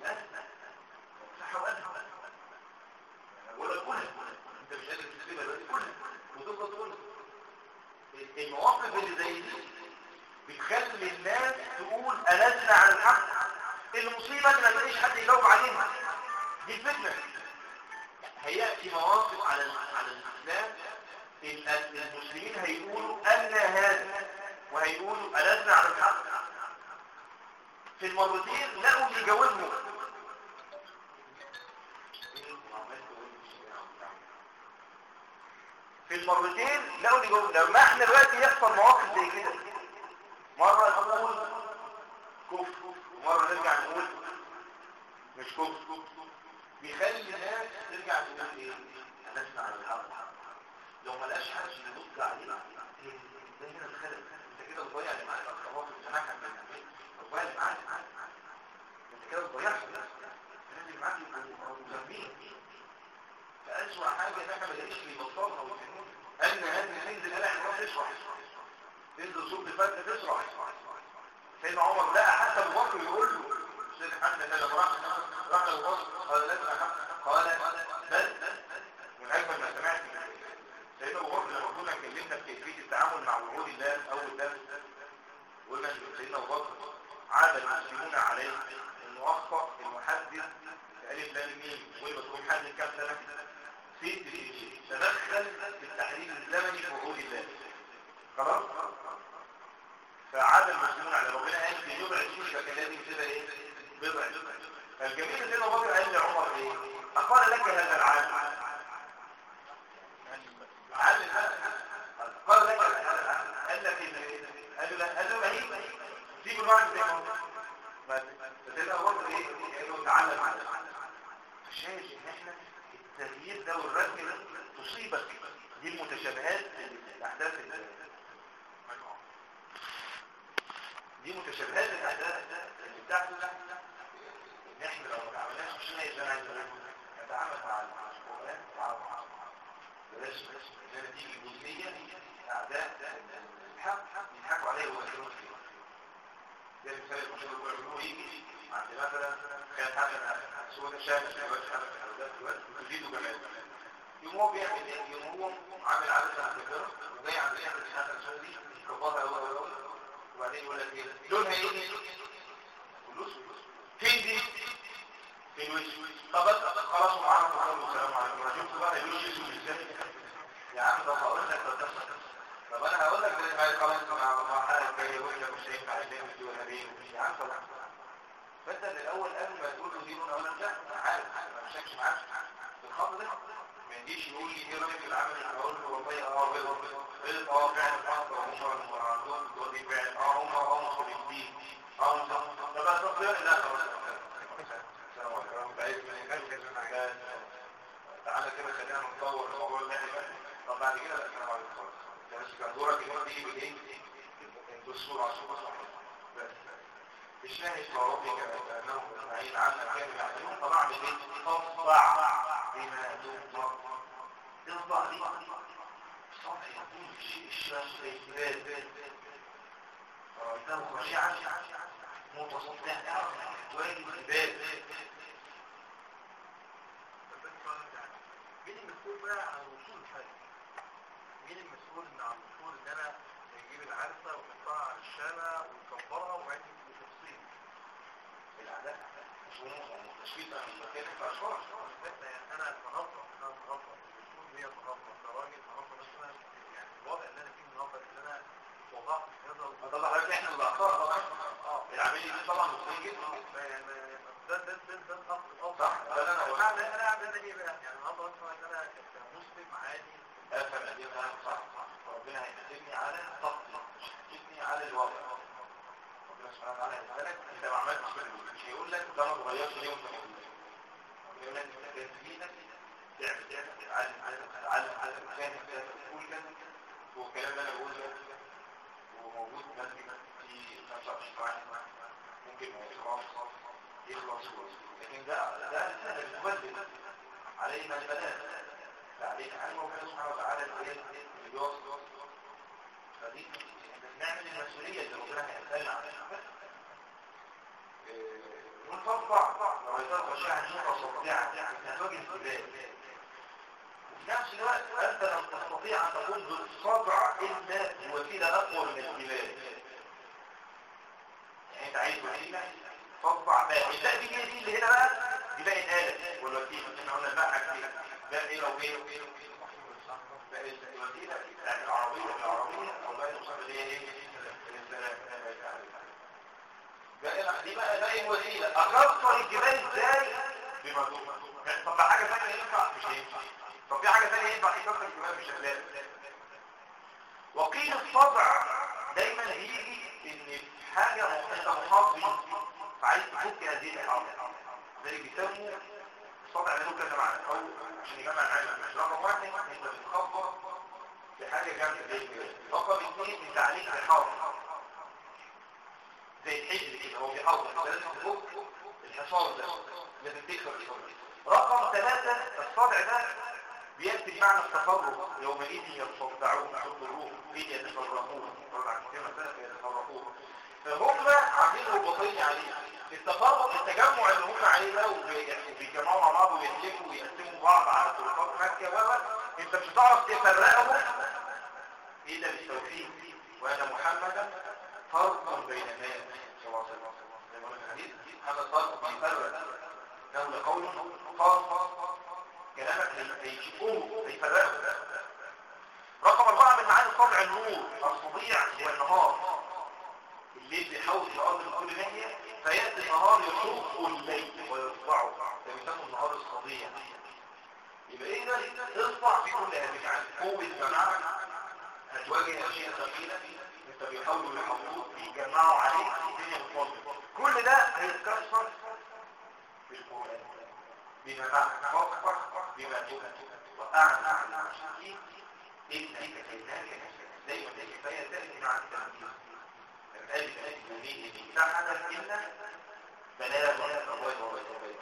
لا صح وأدها ولا كلها انت مش قادر تكتبها دلوقتي كلها وتفضل تقولها المواقف اللي زي دي بتخلي الناس تقول ألسنا على الحق المصيبة ان ما تلاقيش حد يجاوب عليها دي الفتنة هيأتي مواقف على على الإسلام ال- المسلمين هيقولوا أن هذا وهيقولوا ألسنا على الحق في المرتين لقوا اللي يجاوبهم في المرتين لقوا اللي يجاوبهم لما إحنا دلوقتي يحصل مواقف زي كده مرة نقول كفر ومرة نرجع نقول مش كفر بيخلي الناس ترجع تقول إيه أنا اسمع على الحق لو ما لقاش حد يرد عليه إيه؟ ده هنا الخلل انت كده بتضيع اللي معاك الخواطر سماحك من البيت بتضيع اللي معاك انت كده بتضيعش الناس اللي معاك يبقوا مهمين فأسوأ حاجة ان إحنا ما نلاقيش اللي يبطلها ويفهمونا ان هذه تنزل انا إحنا تشرح تنزل صوت الفتح تشرح سيدنا عمر لقى حتى أبو بكر يقول له سيدنا حتى لما راح راح أبو قال لا قال بل من اجمل ما سمعت سيدنا أبو بكر لما كنا اتكلمنا في كيفيه التعامل مع وعود الله أول درس قلنا إن سيدنا أبو بكر عاد المسلمون عليه أخطأ المحدث ألف لام ميم ويبقى محدث كام سنة؟ سنين تدخل في التحرير الزمني في وعود الله. خلاص؟ فعاد المسلمون على ربنا قال سنين فكان لازم يسيبها إيه؟ بضع فالجميل سيدنا ابو بكر قال لعمر إيه؟ أقال لك هذا العالم. عالم قال لك هذا العالم. قال لك إن- قال له قال له هي؟ سيب الواحد زي ما هو. فسيدنا ابو بكر إيه؟ قال له تعلم. على شايف إن إحنا التغيير ده والرسم ده تصيبك. دي المتشابهات الاحداث دي متشابهات الاحداث اللي بتحصل إن إحنا لو ما عملناش مش هنلاقي زي ما عايز أقول. نتعامل مع القران مع بعض بلاش زي ما تيجي الجزئيه اعداء الحق يضحكوا عليه ويأثرون فيه زي مثال المشهور يقول يقولوا يجي. عند مثلا كان حاجة سوى دلوقتي حاجة دلوقتي تزيدوا جمال يوم هو بيعمل إيه؟ يوم هو عامل عادة على الفكرة وجاي عند يعمل الحاجة السعودي يكبرها هو هو لونها إيه؟ فين دي؟ في الوش طب خلاص معانا السلام عليكم شفتوا بقى الوش اسود إزاي؟ يا عم طب هقول لك طب طب أنا هقول لك ما خلاص مع حالك جاي وانت مش هينفع الدين دي ولا دي يا عم طب فانت الأول قبل ما تقول له دي أنا عارف ما مشاكش معاك الخط ده ما يجيش يقول لي إيه رأيك العمل؟ اللي أقول له والله آه بيض بيض آه فعلا الحق هم عندهم الدور دي فعلا أه هم آه مخالفين أه هم طب بس تصير لا خلاص السلام عليكم. بعيد من تعالى كده خلينا نطور الموضوع اللي إحنا. طب بعد كده لا السلام عليكم. خلاص بس كان دورك انت تيجي بالايه؟ بالصورة عشان بس. بس الشاهد فربك كأنهم أجمعين عنا كانوا يعملون طبعا بالبيت تصدع تؤمر تصدع دي صدع يكون الشيء الشاش الإجبال فرأيته خشعا متصدع واجب الباب مين المسؤول بقى عن وصول الحاجة؟ مين المسؤول عن وصول ان أنا يجيب العرسة ويحطها على الشارع ويكبرها وبعدين بتفصيل الأعداء مش هم تشكيل مكان في أشخاص أنا اتنظم أنا اتنظم المسؤول هي اتنظم كراجل اتنظم مثلا يعني الوضع اللي أنا فيه النهارده أن أنا وضعت في هذا طبعا حضرتك إحنا اللي اخطاء طبعا العملية دي طبعا مستحيل جدا ده ده ده ده الخط الاوسط صح، ده اللي أنا أنا اعمل أنا إيه بقى يعني النهارده مثلا أنا كمسلم عادي قد إيه أنا صح ربنا هيحاسبني على طاقتي مش هيحاسبني على الوضع سبحانه وتعالى هيسالك انت ما عملتش كده هيقول لك ده ما اتغيرش ليه وانت موجود يقول لك انت كان في إيدك تعمل تعمل تتعلم تعلم تتعلم تعلم فاهم فاهم تقول كده والكلام اللي أنا بقوله ده وموجود مثلا في 25 واحد ممكن ما يخلص يخلص لكن ده ده رسالة بتبدل علينا البلاء فعلينا علم ربنا سبحانه وتعالى الآيات اللي بيوصل فدي نعمل المسؤولية اللي ربنا هيسألنا عنها ونطبع شيء عن شوطة صديعة هتواجه الجبال وفي نفس الوقت أنت لم تستطيع أن تقوم بالصدع إلا بوسيلة أقوى من الجبال يعني أنت عايز وسيلة تطبع باقي الباقي دي دي اللي هنا بقى؟ دي باقي الآلة. والوسيلة. إحنا قلنا الباقي حاجتين باقي إيه لو إيه؟ يعني العربية العربية أو باقي المصاب اللي هي إيه باقي دي بقى باقي الوسيلة أكثر الجبال إزاي بمجهود طب حاجة ثانية ينفع مش هينفع طب في حاجة ثانية ينفع يكسر الجبال مش هتلاقي وقيل الصدع دايما هيجي ان حاجة انت محاط فعايز تفك هذه الحاجة زي بيسموا الصدع له كذا معنى أو عشان يجمع العلم رقم واحد انت بتخبط في حاجة جامدة زي كده. رقم اثنين انت عليك بحاضر زي الحجر كده هو بيحاضر لازم تفك الحصار ده. لازم تكسر الحصار رقم ثلاثة الصدع ده بيأتي معنى التفرق يومئذ يتصدعون الروح فين يتفرقون. يتفرقون. فهم عاملين رباطية عليه. التفرق التجمع اللي هم عليه ده وبيجمعوا مع بعض ويحلفوا ويقسموا بعض على طرقات مكة و انت مش هتعرف تفرقهم إلا بالتوحيد وان محمدا فرق بين الناس صلى الله. عليه وسلم هذا الفرق بيفرق. له لقول خاص كلامك هيشوفوه هيفرقوا رقم أربعة من معاني طبع النور الصبيع هو النهار. الليل بيحاول في الأرض من كل ناحية فيأتي النهار يشق الليل ويصدعه ده بيسموا النهار الصبيع يبقى إيه ده؟ اصبع في كل هذه المعاني. قوة جماعة هتواجه أشياء ثقيلة أنت بيحاولوا يحافظوك بيجمعوا عليك الدنيا بتفضل كل ده هيتكسر في القرآن. بما بعد فوق بما دون وأعلى المشركين إنك كيناك دايما الكفاية تأتي مع التنفيذ الألف المؤمنين لا حدث إلا بلاغ الله وبيت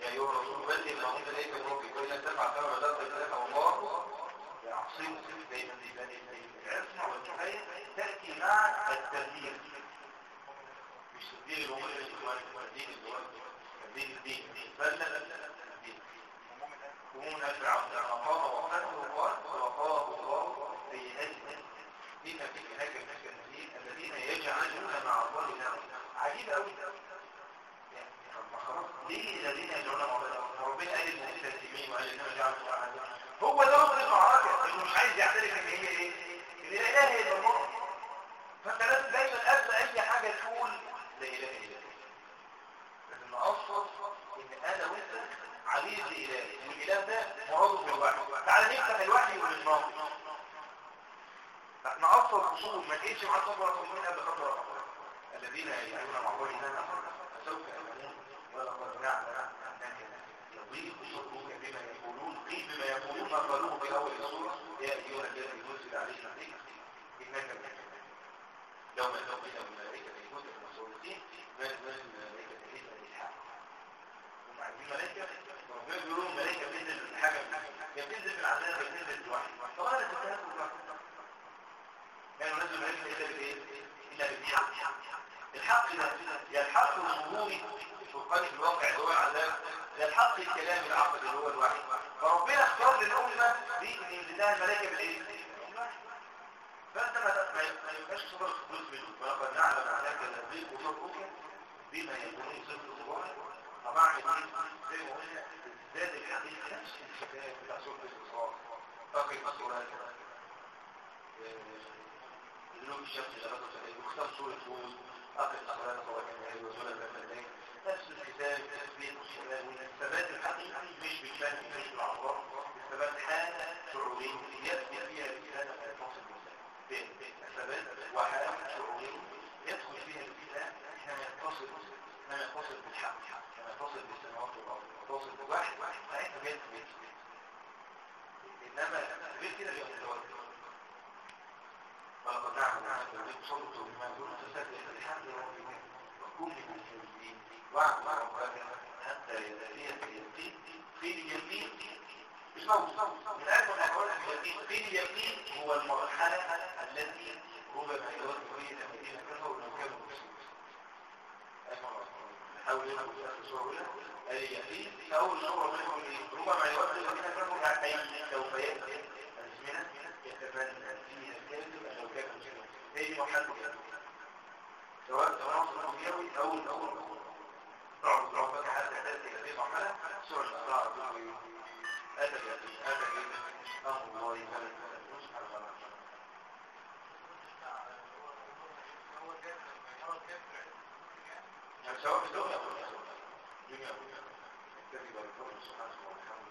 يا أيها الرسول ما أنزل إليك من ربك وإن لم تفعل فما بلغت رسالته والله يعصمك دايما دايما العصمة والكفاية تأتي مع التنفيذ مش تدين الأمور الدين الدين الدين بل هموم الفرعون أقام وقته وقال وقاه الله سيئات إن في هناك المكانين الذين يجعلون مع الله نعم عجيب أوي ليه الذين يجعلون مع الله ربنا قال المسلمين وقال إنما جعلوا الله هو ده مصر المعركة إنه مش عايز يعترف إن هي إيه؟ إن لا إله إلا الله فأنت لازم دايما قبل أي حاجة تقول لا إله إلا الله لازم نقصد إن أنا وأنت عبيد لإله والإله ده مراده في الوحي تعال نفتح الوحي والماضي إحنا أصل الأصول ما تقيتش مع الصبر المؤمنين قبل خطر الذين يجعلون مع الله إلهنا فسوف يعلمون. ولقد نعلم أنك يضيق صدرك بما يقولون قيل بما يقولون ما قالوه في أول السورة. يا أيها الذي نزل عليك الذكر إنك من يوم يوم من الملائكة يكون المسؤولين ما ملائكة ربنا بيقولوا الملائكة بتنزل بالحاجة يا بتنزل بالعذاب يا بتنزل بالوحي طب أنا كنت يعني نزل الملائكة إلا بالإيه؟ إلا بالحق الحق. ده يا الحق الظهوري في الواقع اللي هو العذاب يا الحق الكلام العقل اللي هو الوحي. فربنا اختار للأمة دي إن ينزل لها الملائكة بالإيه؟ فأنت ما يبقاش صدر خطوط منه ولقد نعلم أنك تضيق صدرك بما يكون صدر الوحي طبعا زي ما قلنا ازداد الحديث نفس الحكاية بتاع سوره الاصرار تقي الصلاه دلوقتي الشمس لغايه الصلاه مختار سوره هود أقل الصلاه وكان وزولا من نفس الكتاب تثبيت والثبات الحقيقي مش بالفهم مش بالعبار الثبات حاله شعوريه يثبت فيها الانسان ما يتصل بالله الثبات وحاله شعوريه يدخل فيها الانسان حين يتصل ما يتصل بالحق كما يتصل بالسماوات والأرض يتصل بواحد واحد ساعتها بيت بيت إنما غير كده بيبقى متوتر ولقد نعلم انك الذي صدقت بما دون تسبح بحمد ربك وكل من الجلدين واعلم مع ربك حتى يتأتيك اليقين في اليقين اسمه من أجل أن أقول لك اليقين في اليقين هو المرحلة التي ربما يود فيها الذين كفروا لو كانوا مسلمين صورة منهم إيه؟ ربما يود الذين كفروا أي سوف يأتي أزمنة يتمنى فيها الكذب أو كان مسلما هي دي مرحلة الكذب سواء تواصل دنيوي أو أو ضعف ضعف حتى تأتي هذه المرحلة سورة الأسرار إيه؟ أتى يأتي أتى إيه؟ أمر الله يملك سبحانه وتعالى هو كافر يرى كافر يعني سواء في الدنيا أو في الآخرة. دنيا أو في الآخرة. كتب الكون سبحانه وتعالى